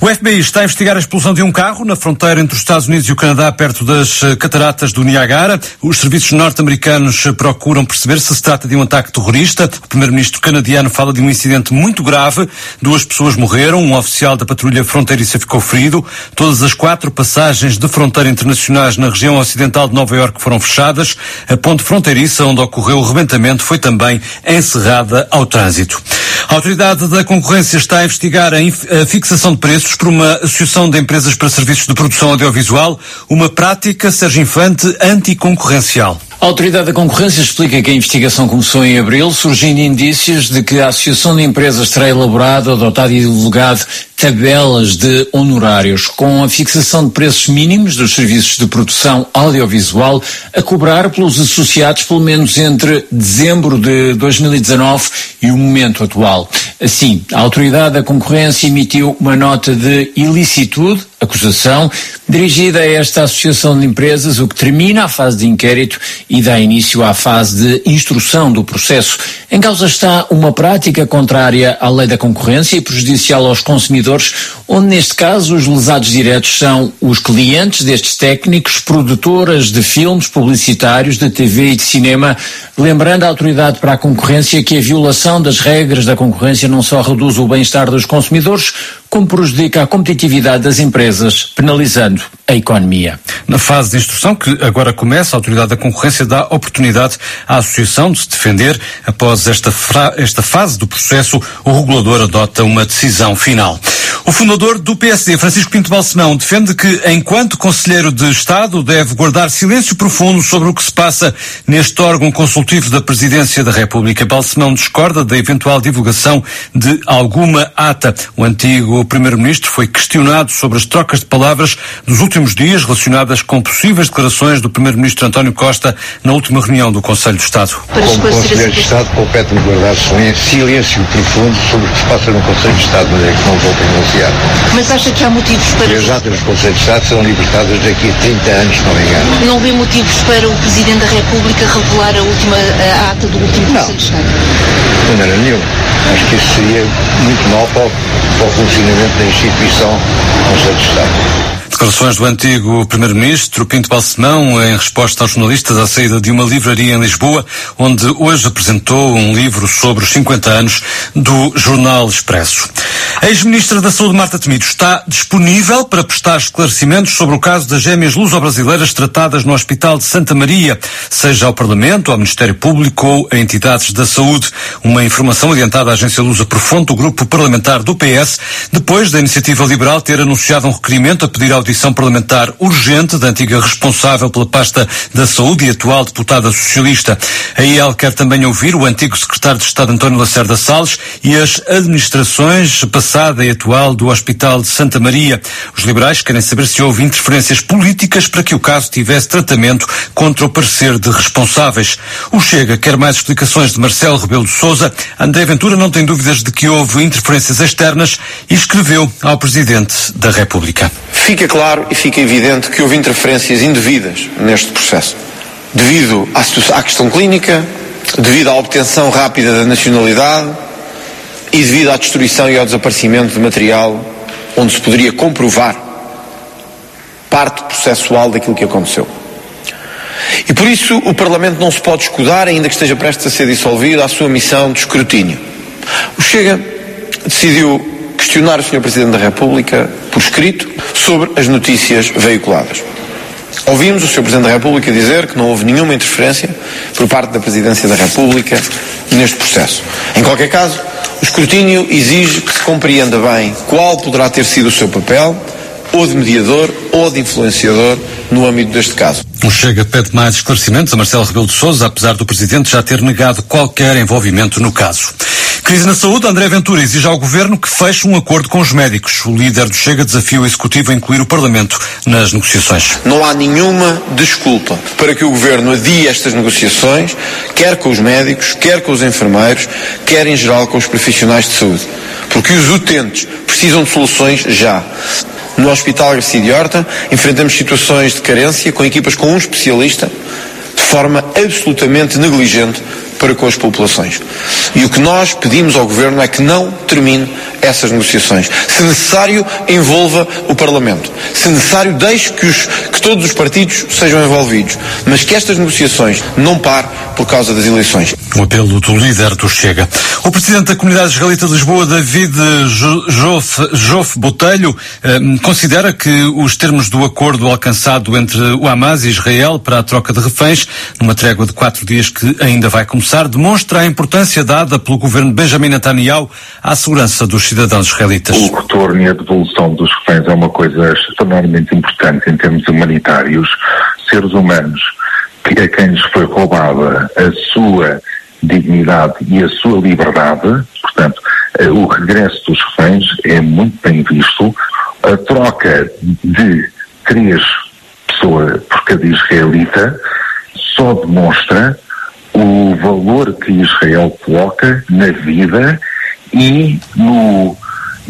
S21: O FBI está a investigar a explosão de um carro na fronteira entre os Estados Unidos e o Canadá, perto das cataratas do Niagara. Os serviços norte-americanos procuram perceber se se trata de um ataque terrorista. O primeiro-ministro canadiano fala de um incidente muito grave. Duas pessoas morreram, um oficial da patrulha fronteiriça ficou ferido. Todas as quatro passagens de fronteira internacionais na região ocidental de Nova Iorque foram fechadas. A ponte fronteiriça onde ocorreu o rebentamento foi também encerrada ao trânsito. A autoridade da concorrência está a investigar a, a fixação de preços por uma associação de empresas para serviços de produção audiovisual, uma prática, Sérgio Infante, anticoncorrencial.
S23: A Autoridade da Concorrência explica que a investigação começou em abril, surgindo indícios de que a Associação de Empresas terá elaborado, adotado e divulgado tabelas de honorários com a fixação de preços mínimos dos serviços de produção audiovisual a cobrar pelos associados pelo menos entre dezembro de 2019 e o momento atual. Assim, a Autoridade da Concorrência emitiu uma nota de ilicitude, acusação, dirigida a esta Associação de Empresas, o que termina a fase de inquérito e dá início à fase de instrução do processo. Em causa está uma prática contrária à lei da concorrência e prejudicial aos consumidores, onde neste caso os lesados diretos são os clientes destes técnicos, produtoras de filmes publicitários, de TV e de cinema, lembrando à autoridade para a concorrência que a violação das regras da concorrência não só reduz o bem-estar dos consumidores, como prejudica a competitividade das empresas, penalizando a economia.
S21: Na fase de instrução que agora começa, a Autoridade da Concorrência dá oportunidade à Associação de se defender. Após esta, esta fase do processo, o regulador adota uma decisão final. O fundador do PSD, Francisco Pinto Balsemão, defende que, enquanto Conselheiro de Estado, deve guardar silêncio profundo sobre o que se passa neste órgão consultivo da Presidência da República. Balsemão discorda da eventual divulgação de alguma ata. O antigo Primeiro-Ministro foi questionado sobre as trocas de palavras dos últimos dias relacionadas com possíveis declarações do Primeiro-Ministro António Costa na última reunião do Conselho de Estado.
S17: Como Conselheiro de Estado, compete-me guardar silêncio profundo sobre o que se passa no Conselho de Estado, mas é que não vou pronunciar.
S24: Mas acha que há motivos para.
S17: As atas dos Conselhos de Estado são libertadas daqui a 30 anos, se não me engano.
S24: Não vê motivos para o Presidente da República revelar a última a ata do último
S17: não.
S24: Conselho de Estado?
S17: De maneira nenhuma. Acho que isso seria muito mau para o, para o funcionamento da instituição Conselho de Estado.
S21: Declarações do antigo Primeiro-Ministro Pinto Balsemão em resposta aos jornalistas à saída de uma livraria em Lisboa, onde hoje apresentou um livro sobre os 50 anos do Jornal Expresso. A ex-ministra da Saúde, Marta Temido, está disponível para prestar esclarecimentos sobre o caso das gêmeas luso-brasileiras tratadas no Hospital de Santa Maria, seja ao Parlamento, ao Ministério Público ou a entidades da saúde. Uma informação adiantada à agência Lusa por fonte do grupo parlamentar do PS, depois da iniciativa liberal ter anunciado um requerimento a pedir audição parlamentar urgente da antiga responsável pela pasta da saúde e atual deputada socialista. A IEL quer também ouvir o antigo secretário de Estado António Lacerda Salles e as administrações passada e atual do Hospital de Santa Maria. Os liberais querem saber se houve interferências políticas para que o caso tivesse tratamento contra o parecer de responsáveis. O Chega quer mais explicações de Marcelo Rebelo de Sousa. André Ventura não tem dúvidas de que houve interferências externas e escreveu ao Presidente da República.
S25: Fica claro e fica evidente que houve interferências indevidas neste processo. Devido à, questão clínica, devido à obtenção rápida da nacionalidade e devido à destruição e ao desaparecimento de material onde se poderia comprovar parte processual daquilo que aconteceu. E por isso o Parlamento não se pode escudar, ainda que esteja prestes a ser dissolvido, à sua missão de escrutínio. O Chega decidiu questionar o Sr. Presidente da República por escrito sobre as notícias veiculadas. Ouvimos o Sr. Presidente da República dizer que não houve nenhuma interferência por parte da Presidência da República neste processo. Em qualquer caso, o escrutínio exige que se compreenda bem qual poderá ter sido o seu papel, ou de mediador ou de influenciador, no âmbito deste caso.
S21: O Chega pede mais esclarecimentos a Marcelo Rebelo de Sousa, apesar do Presidente já ter negado qualquer envolvimento no caso. Crise na saúde, André Ventura exige ao Governo que feche um acordo com os médicos. O líder do Chega desafia o Executivo a incluir o Parlamento nas negociações.
S25: Não há nenhuma desculpa para que o Governo adie estas negociações, quer com os médicos, quer com os enfermeiros, quer em geral com os profissionais de saúde. Porque os utentes precisam de soluções já. No Hospital Garcia de Horta enfrentamos situações de carência com equipas com um especialista de forma absolutamente negligente para com as populações. E o que nós pedimos ao Governo é que não termine essas negociações. Se necessário, envolva o Parlamento. Se necessário, deixe que, os- que todos os partidos sejam envolvidos. Mas que estas negociações não parem por causa das eleições.
S21: O apelo do líder do Chega. O presidente da Comunidade Israelita de Lisboa, David Jo- Jof, Jof Botelho, eh, considera que os termos do acordo alcançado entre o Hamas e Israel para a troca de reféns, numa trégua de quatro dias que ainda vai começar, demonstra a importância dada pelo governo Benjamin Netanyahu à segurança dos cidadãos israelitas.
S26: O retorno e a devolução dos reféns é uma coisa extraordinariamente importante em termos humanitários. Seres humanos que a quem lhes foi roubada a sua dignidade e a sua liberdade, portanto, eh, o regresso dos reféns é muito bem visto. A troca de três pessoas por cada israelita só demonstra o valor que Israel coloca na vida e no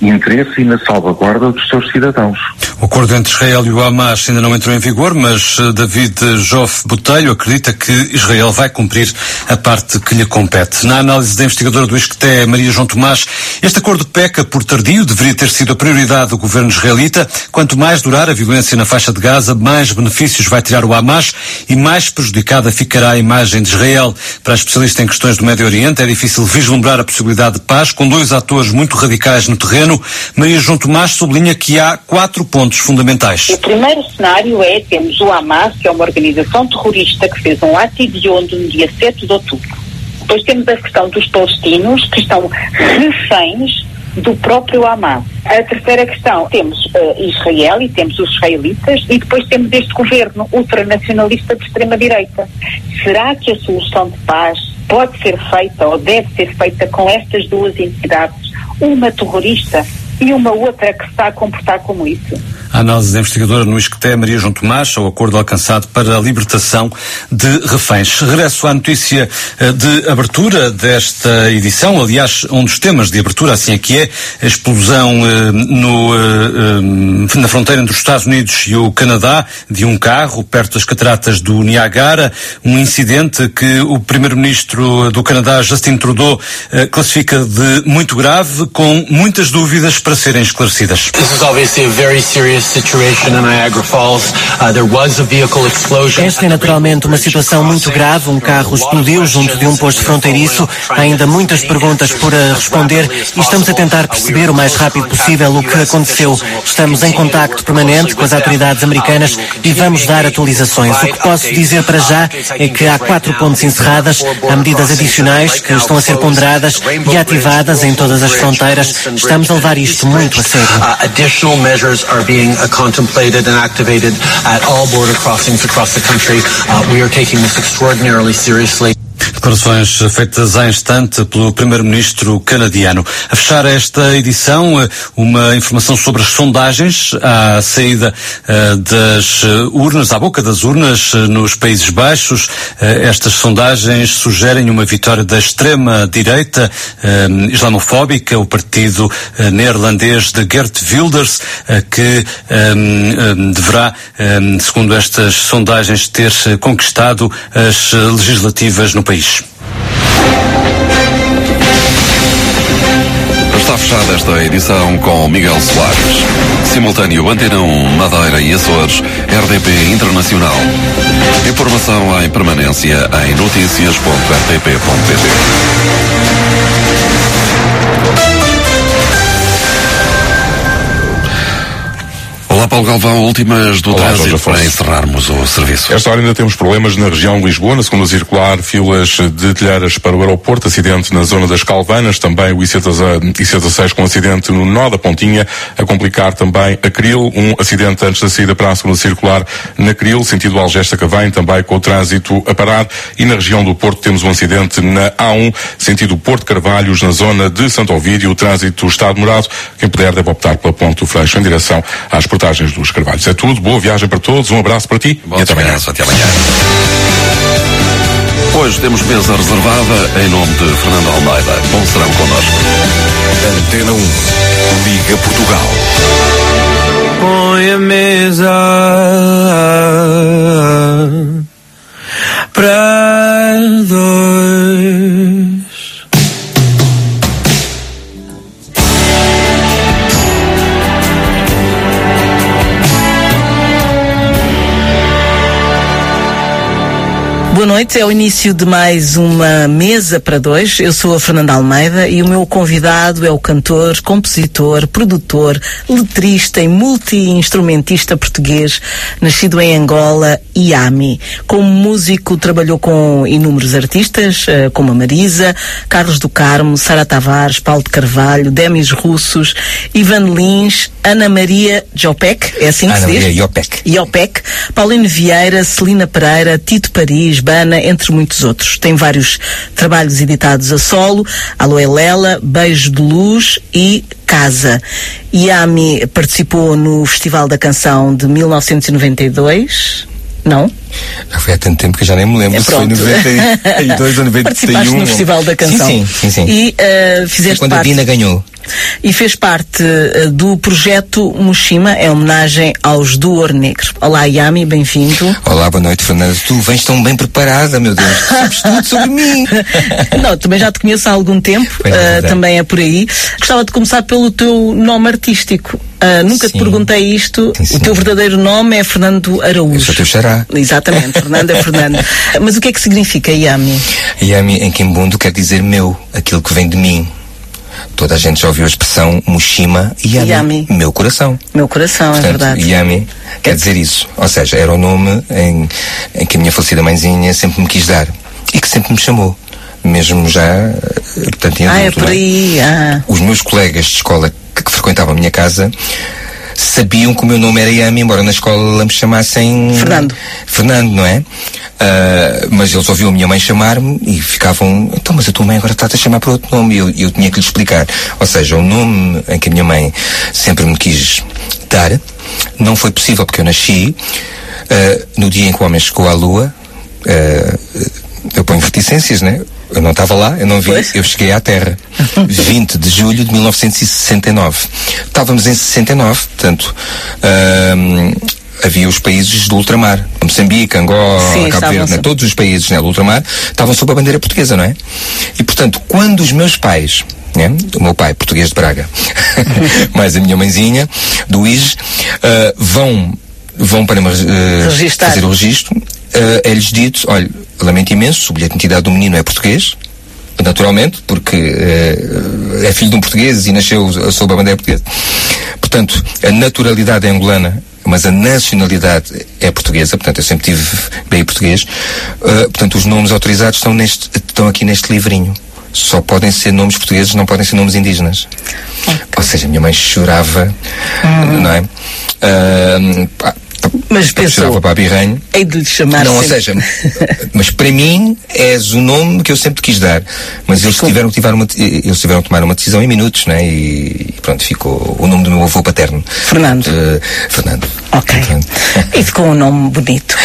S26: interesse e na salvaguarda dos seus cidadãos.
S21: O acordo entre Israel e o Hamas ainda não entrou em vigor, mas eh, David Joff Botelho acredita que Israel vai cumprir a parte que lhe compete. Na análise da investigadora do Isqueté, Maria João Tomás, este acordo peca por tardio, deveria ter sido a prioridade do governo israelita. Quanto mais durar a violência na faixa de Gaza, mais benefícios vai tirar o Hamas e mais prejudicada ficará a imagem de Israel. Para a especialista em questões do Médio Oriente, é difícil vislumbrar a possibilidade de paz com dois atores muito radicais no terreno. Maria João Tomás sublinha que há quatro pontos fundamentais.
S27: O primeiro cenário é, temos o Hamas, que é uma organização terrorista que fez um ato hediondo no dia 7 de outubro. Depois temos a questão dos palestinos, que estão reféns do próprio Hamas. A terceira questão, temos eh, Israel e temos os israelitas e depois temos este governo ultranacionalista de extrema-direita. Será que a solução de paz pode ser feita ou deve ser feita com estas duas entidades, uma terrorista e uma outra que se está a comportar como isso?
S21: A análise da investigadora no Isqueté, Maria João Tomás, ao acordo alcançado para a libertação de reféns. Regresso à notícia eh, de abertura desta edição, aliás, um dos temas de abertura, assim é que é, a explosão eh, no, eh, eh, na fronteira entre os Estados Unidos e o Canadá, de um carro perto das cataratas do Niagara, um incidente que o primeiro-ministro do Canadá, Justin Trudeau, eh, classifica de muito grave, com muitas dúvidas para serem esclarecidas.
S28: This is obviously a very serious
S29: serious situation in Niagara Falls. Uh, there was a vehicle explosion.
S30: Esta é naturalmente uma situação muito grave. Um carro explodiu junto de um posto fronteiriço. Há ainda muitas perguntas por a responder e estamos a tentar perceber o mais rápido possível o que aconteceu. Estamos em contacto permanente com as autoridades americanas e vamos dar atualizações. O que posso dizer para já é que há quatro pontes encerradas, há medidas adicionais que estão a ser ponderadas e ativadas em todas as fronteiras. Estamos a levar isto
S29: Uh, additional measures are being uh, contemplated and activated at all border crossings across the country. Uh, we are taking this extraordinarily seriously.
S21: Declarações feitas à instante pelo Primeiro-Ministro canadiano. A fechar esta edição, eh, uma informação sobre as sondagens à saída eh, das urnas, à boca das urnas eh, nos Países Baixos. Estas sondagens sugerem uma vitória da extrema-direita islamofóbica, o partido neerlandês de Gert Wilders, que deverá, segundo estas sondagens, ter conquistado as legislativas no país.
S31: Está fechada esta edição com Miguel Soares. Simultâneo Antena 1, Madeira e Açores, RDP Internacional. Informação em permanência em notícias.rtp.pt. Paulo Galvão, últimas do
S28: Olá,
S31: trânsito para encerrarmos o serviço.
S28: Esta hora ainda temos problemas na região de Lisboa, na segunda circular, filas de telheiras para o aeroporto, acidente na zona das Calvanas, também o IC16 com acidente no nó da Pontinha, a complicar também a Cril, um acidente antes da saída para a segunda circular na Cril, sentido Algesta Cavém, também com o trânsito a parar, e na região do Porto temos um acidente na A1, sentido Porto Carvalhos, na zona de Santo Ovídio, o trânsito está demorado, quem puder deve optar pela Ponte do Freixo em direção às portagens dos Carvalhos. É tudo, boa viagem para todos, um abraço para ti
S31: Bom
S28: e até amanhã.
S31: até amanhã. Hoje temos mesa reservada em nome de Fernando Almeida. Bom serão connosco.
S32: Antena 1. Liga Portugal.
S18: Põe a mesa pra dois.
S33: Noite, é o início de mais uma mesa para dois. Eu sou a Fernanda Almeida e o meu convidado é o cantor, compositor, produtor, letrista e multi-instrumentista português, nascido em Angola, Iami. Como músico trabalhou com inúmeros artistas, eh, como a Marisa, Carlos do Carmo, Sara Tavares, Paulo de Carvalho, Demis Russos, Ivan Lins, Ana Maria Jopek, é assim que
S34: Ana
S33: se diz?
S34: Maria Jopek.
S33: IOPEC, Paulino Vieira, Celina Pereira, Tito Paris, Entre muitos outros. Tem vários trabalhos editados a solo, Aloe Lela, Beijo de Luz e Casa. Yami participou no Festival da Canção de 1992. Não?
S34: Já foi há tanto tempo que eu já nem me lembro
S33: É,
S34: se foi
S33: pronto.
S34: 92 ou 91.
S33: Participaste no Festival da Canção.
S34: Sim, sim, sim. sim.
S33: E eh, fizeste
S34: Quando a
S33: parte...
S34: Dina ganhou.
S33: E fez parte eh, do projeto Mushima, em homenagem aos do Ouro Negro. Olá, Yami, bem-vindo.
S34: Olá, boa noite, Fernanda. Tu vens tão bem preparada, meu Deus. Tu sabes tudo sobre mim.
S33: Não, também já te conheço há algum tempo,
S34: é, verdade.
S33: também é por aí. Gostava de começar pelo teu nome artístico. Ah, nunca te
S34: Sim.
S33: perguntei isto. O teu verdadeiro nome é Fernando Araújo.
S34: Eu sou teu xará.
S33: Exatamente, Fernando é Fernando. Mas o que é que significa Yami?
S34: Yami em Kimbundo quer dizer meu, aquilo que vem de mim. Toda a gente já ouviu a expressão Mushima Yami,
S33: Yami.
S34: meu coração.
S33: Meu coração, é
S34: Portanto,
S33: verdade.
S34: Yami quer dizer isso. Ou seja, era o nome em, em que a minha falecida mãezinha sempre me quis dar. E que sempre me chamou. Mesmo já, eh, portanto,
S33: Ah, é
S34: adulto,
S33: por
S34: não
S33: aí. Ah.
S34: Os meus colegas de escola que, que frequentavam a minha casa sabiam que o meu nome era Yami, embora na escola me chamassem...
S33: Fernando.
S34: Fernando, não é? Ah, mas eles ouviam a minha mãe chamar-me e ficavam, então, mas a tua mãe agora está-te a chamar por outro nome. E eu, eu tinha que lhe explicar. Ou seja, o nome em que a minha mãe sempre me quis dar não foi possível porque eu nasci ah, no dia em que o homem chegou à Lua. ah, eu ponho reticências, né? Eu não estava lá, eu não vi, eu cheguei à Terra. 20 de julho de 1969. Estávamos em 69, portanto, ahm, havia os países do ultramar. Moçambique, Angola,
S33: Sim,
S34: Cabo Verde, né? todos os países né, do ultramar estavam sob a bandeira portuguesa, não é? E, portanto, quando os meus pais né? o meu pai, português de Braga, mais a minha mãezinha, do IS, uh, vão, vão para uh, fazer o registro. Uh, é-lhes dito, olha, lamento imenso, o bilhete de identidade do menino é português, naturalmente, porque uh, é filho de um português e nasceu sob a bandeira portuguesa. Portanto, a naturalidade é angolana, mas a nacionalidade é portuguesa, portanto eu sempre tive bem português. Uh, portanto, os nomes autorizados estão, neste, estão aqui neste livrinho. Só podem ser nomes portugueses, não podem ser nomes indígenas. Okay. Ou seja, minha mãe chorava, uhum. não é? Uh,
S33: mas pensou,
S34: para a Birranho.
S33: Hei de lhe chamar
S34: Não, sempre. ou seja, mas para mim és o nome que eu sempre quis dar. Mas eles tiveram, tiveram uma, eles tiveram que tomar uma decisão em minutos, né? E pronto, ficou o nome do meu avô paterno.
S33: Fernando.
S34: Uh, Fernando.
S33: Ok. e ficou um nome bonito.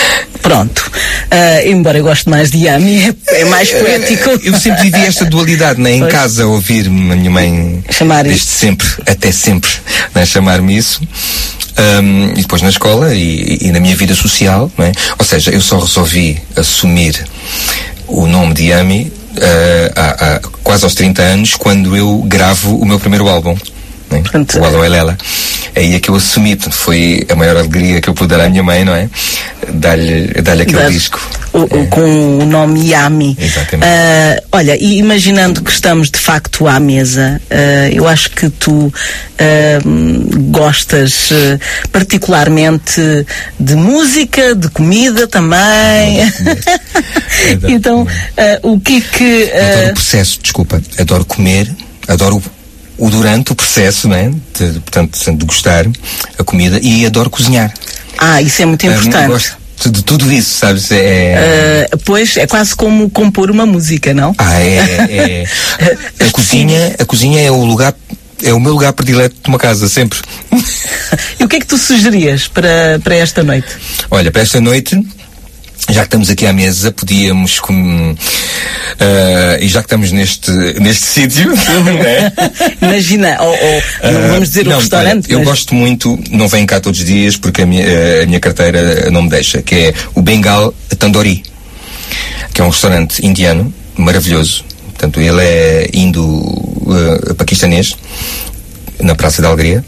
S33: Pronto. Uh, embora eu goste mais de Yami, é, é mais poético.
S34: eu sempre vivi esta dualidade, né? Em pois. casa, ouvir-me a minha mãe.
S33: Chamar
S34: desde sempre, até sempre, né? chamar-me isso. Um, e depois na escola e, e, na minha vida social, é? Ou seja, eu só resolvi assumir o nome de Yami uh, há, há, quase aos 30 anos, quando eu gravo o meu primeiro álbum. É? Portanto, o Alô Lela. Aí é que eu assumi, portanto, foi a maior alegria que eu pude dar à minha mãe, não é? Dar-lhe dar aquele dar disco.
S33: O, é. Com o nome Yami.
S34: Exatamente.
S33: Uh, olha, e imaginando que estamos de facto à mesa, uh, eu acho que tu uh, gostas particularmente de música, de comida também. então, o que é que.
S34: Adoro o processo, desculpa. Adoro comer, adoro o durante o processo, né? De, portanto, de gostar a comida e adoro cozinhar.
S33: Ah, isso é muito importante.
S34: gosto de tudo isso, sabes? É...
S33: Uh, pois, é quase como compor uma música, não?
S34: Ah, é. é, é. a cozinha, a cozinha é o lugar é o meu lugar predileto de uma casa, sempre.
S33: e o que é que tu sugerias para, para esta noite?
S34: Olha, para esta noite já que estamos aqui à mesa, podíamos com, uh, e já que estamos neste neste sítio,
S33: né? imagina, ou, ou uh, vamos dizer não, o restaurante.
S34: Eu gosto muito, não venho cá todos os dias porque a minha, a minha carteira não me deixa, que é o Bengal Tandoori, que é um restaurante indiano maravilhoso. Portanto, ele é indo-paquistanês na Praça da Alegria.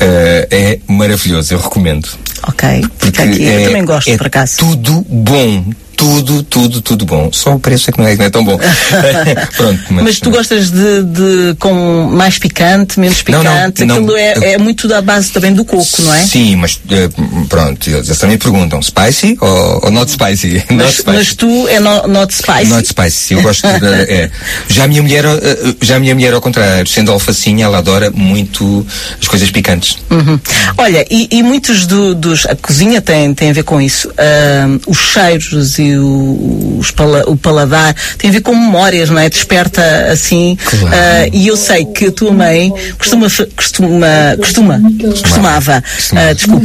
S34: Uh, é maravilhoso, eu recomendo.
S33: Ok, porque aqui. É, eu também gosto,
S34: é
S33: por acaso.
S34: Tudo bom, tudo, tudo, tudo bom. Só o preço é que não é, não é tão bom.
S33: Pronto, mas, mas tu gostas de, de, com mais picante, menos picante? Não, não, Aquilo não, é, é, muito da base também do coco, não é?
S34: Sim, mas uh, pronto, eles também perguntam spicy ou, ou not spicy?
S33: Mas,
S34: not spicy.
S33: mas tu é no, not spicy?
S34: Not spicy, eu gosto de, é. Já a minha mulher, uh, já a minha mulher ao contrário, sendo alfacinha, ela adora muito as coisas picantes.
S33: Uhum. Olha, e, e muitos do, dos, a cozinha tem, tem a ver com isso, uh, os cheiros e o, o paladar, tem a ver com memórias, não é? Desperta assim. Claro. Uh, e eu sei que a tua mãe costuma, costuma, costuma, costumava, uh, desculpa,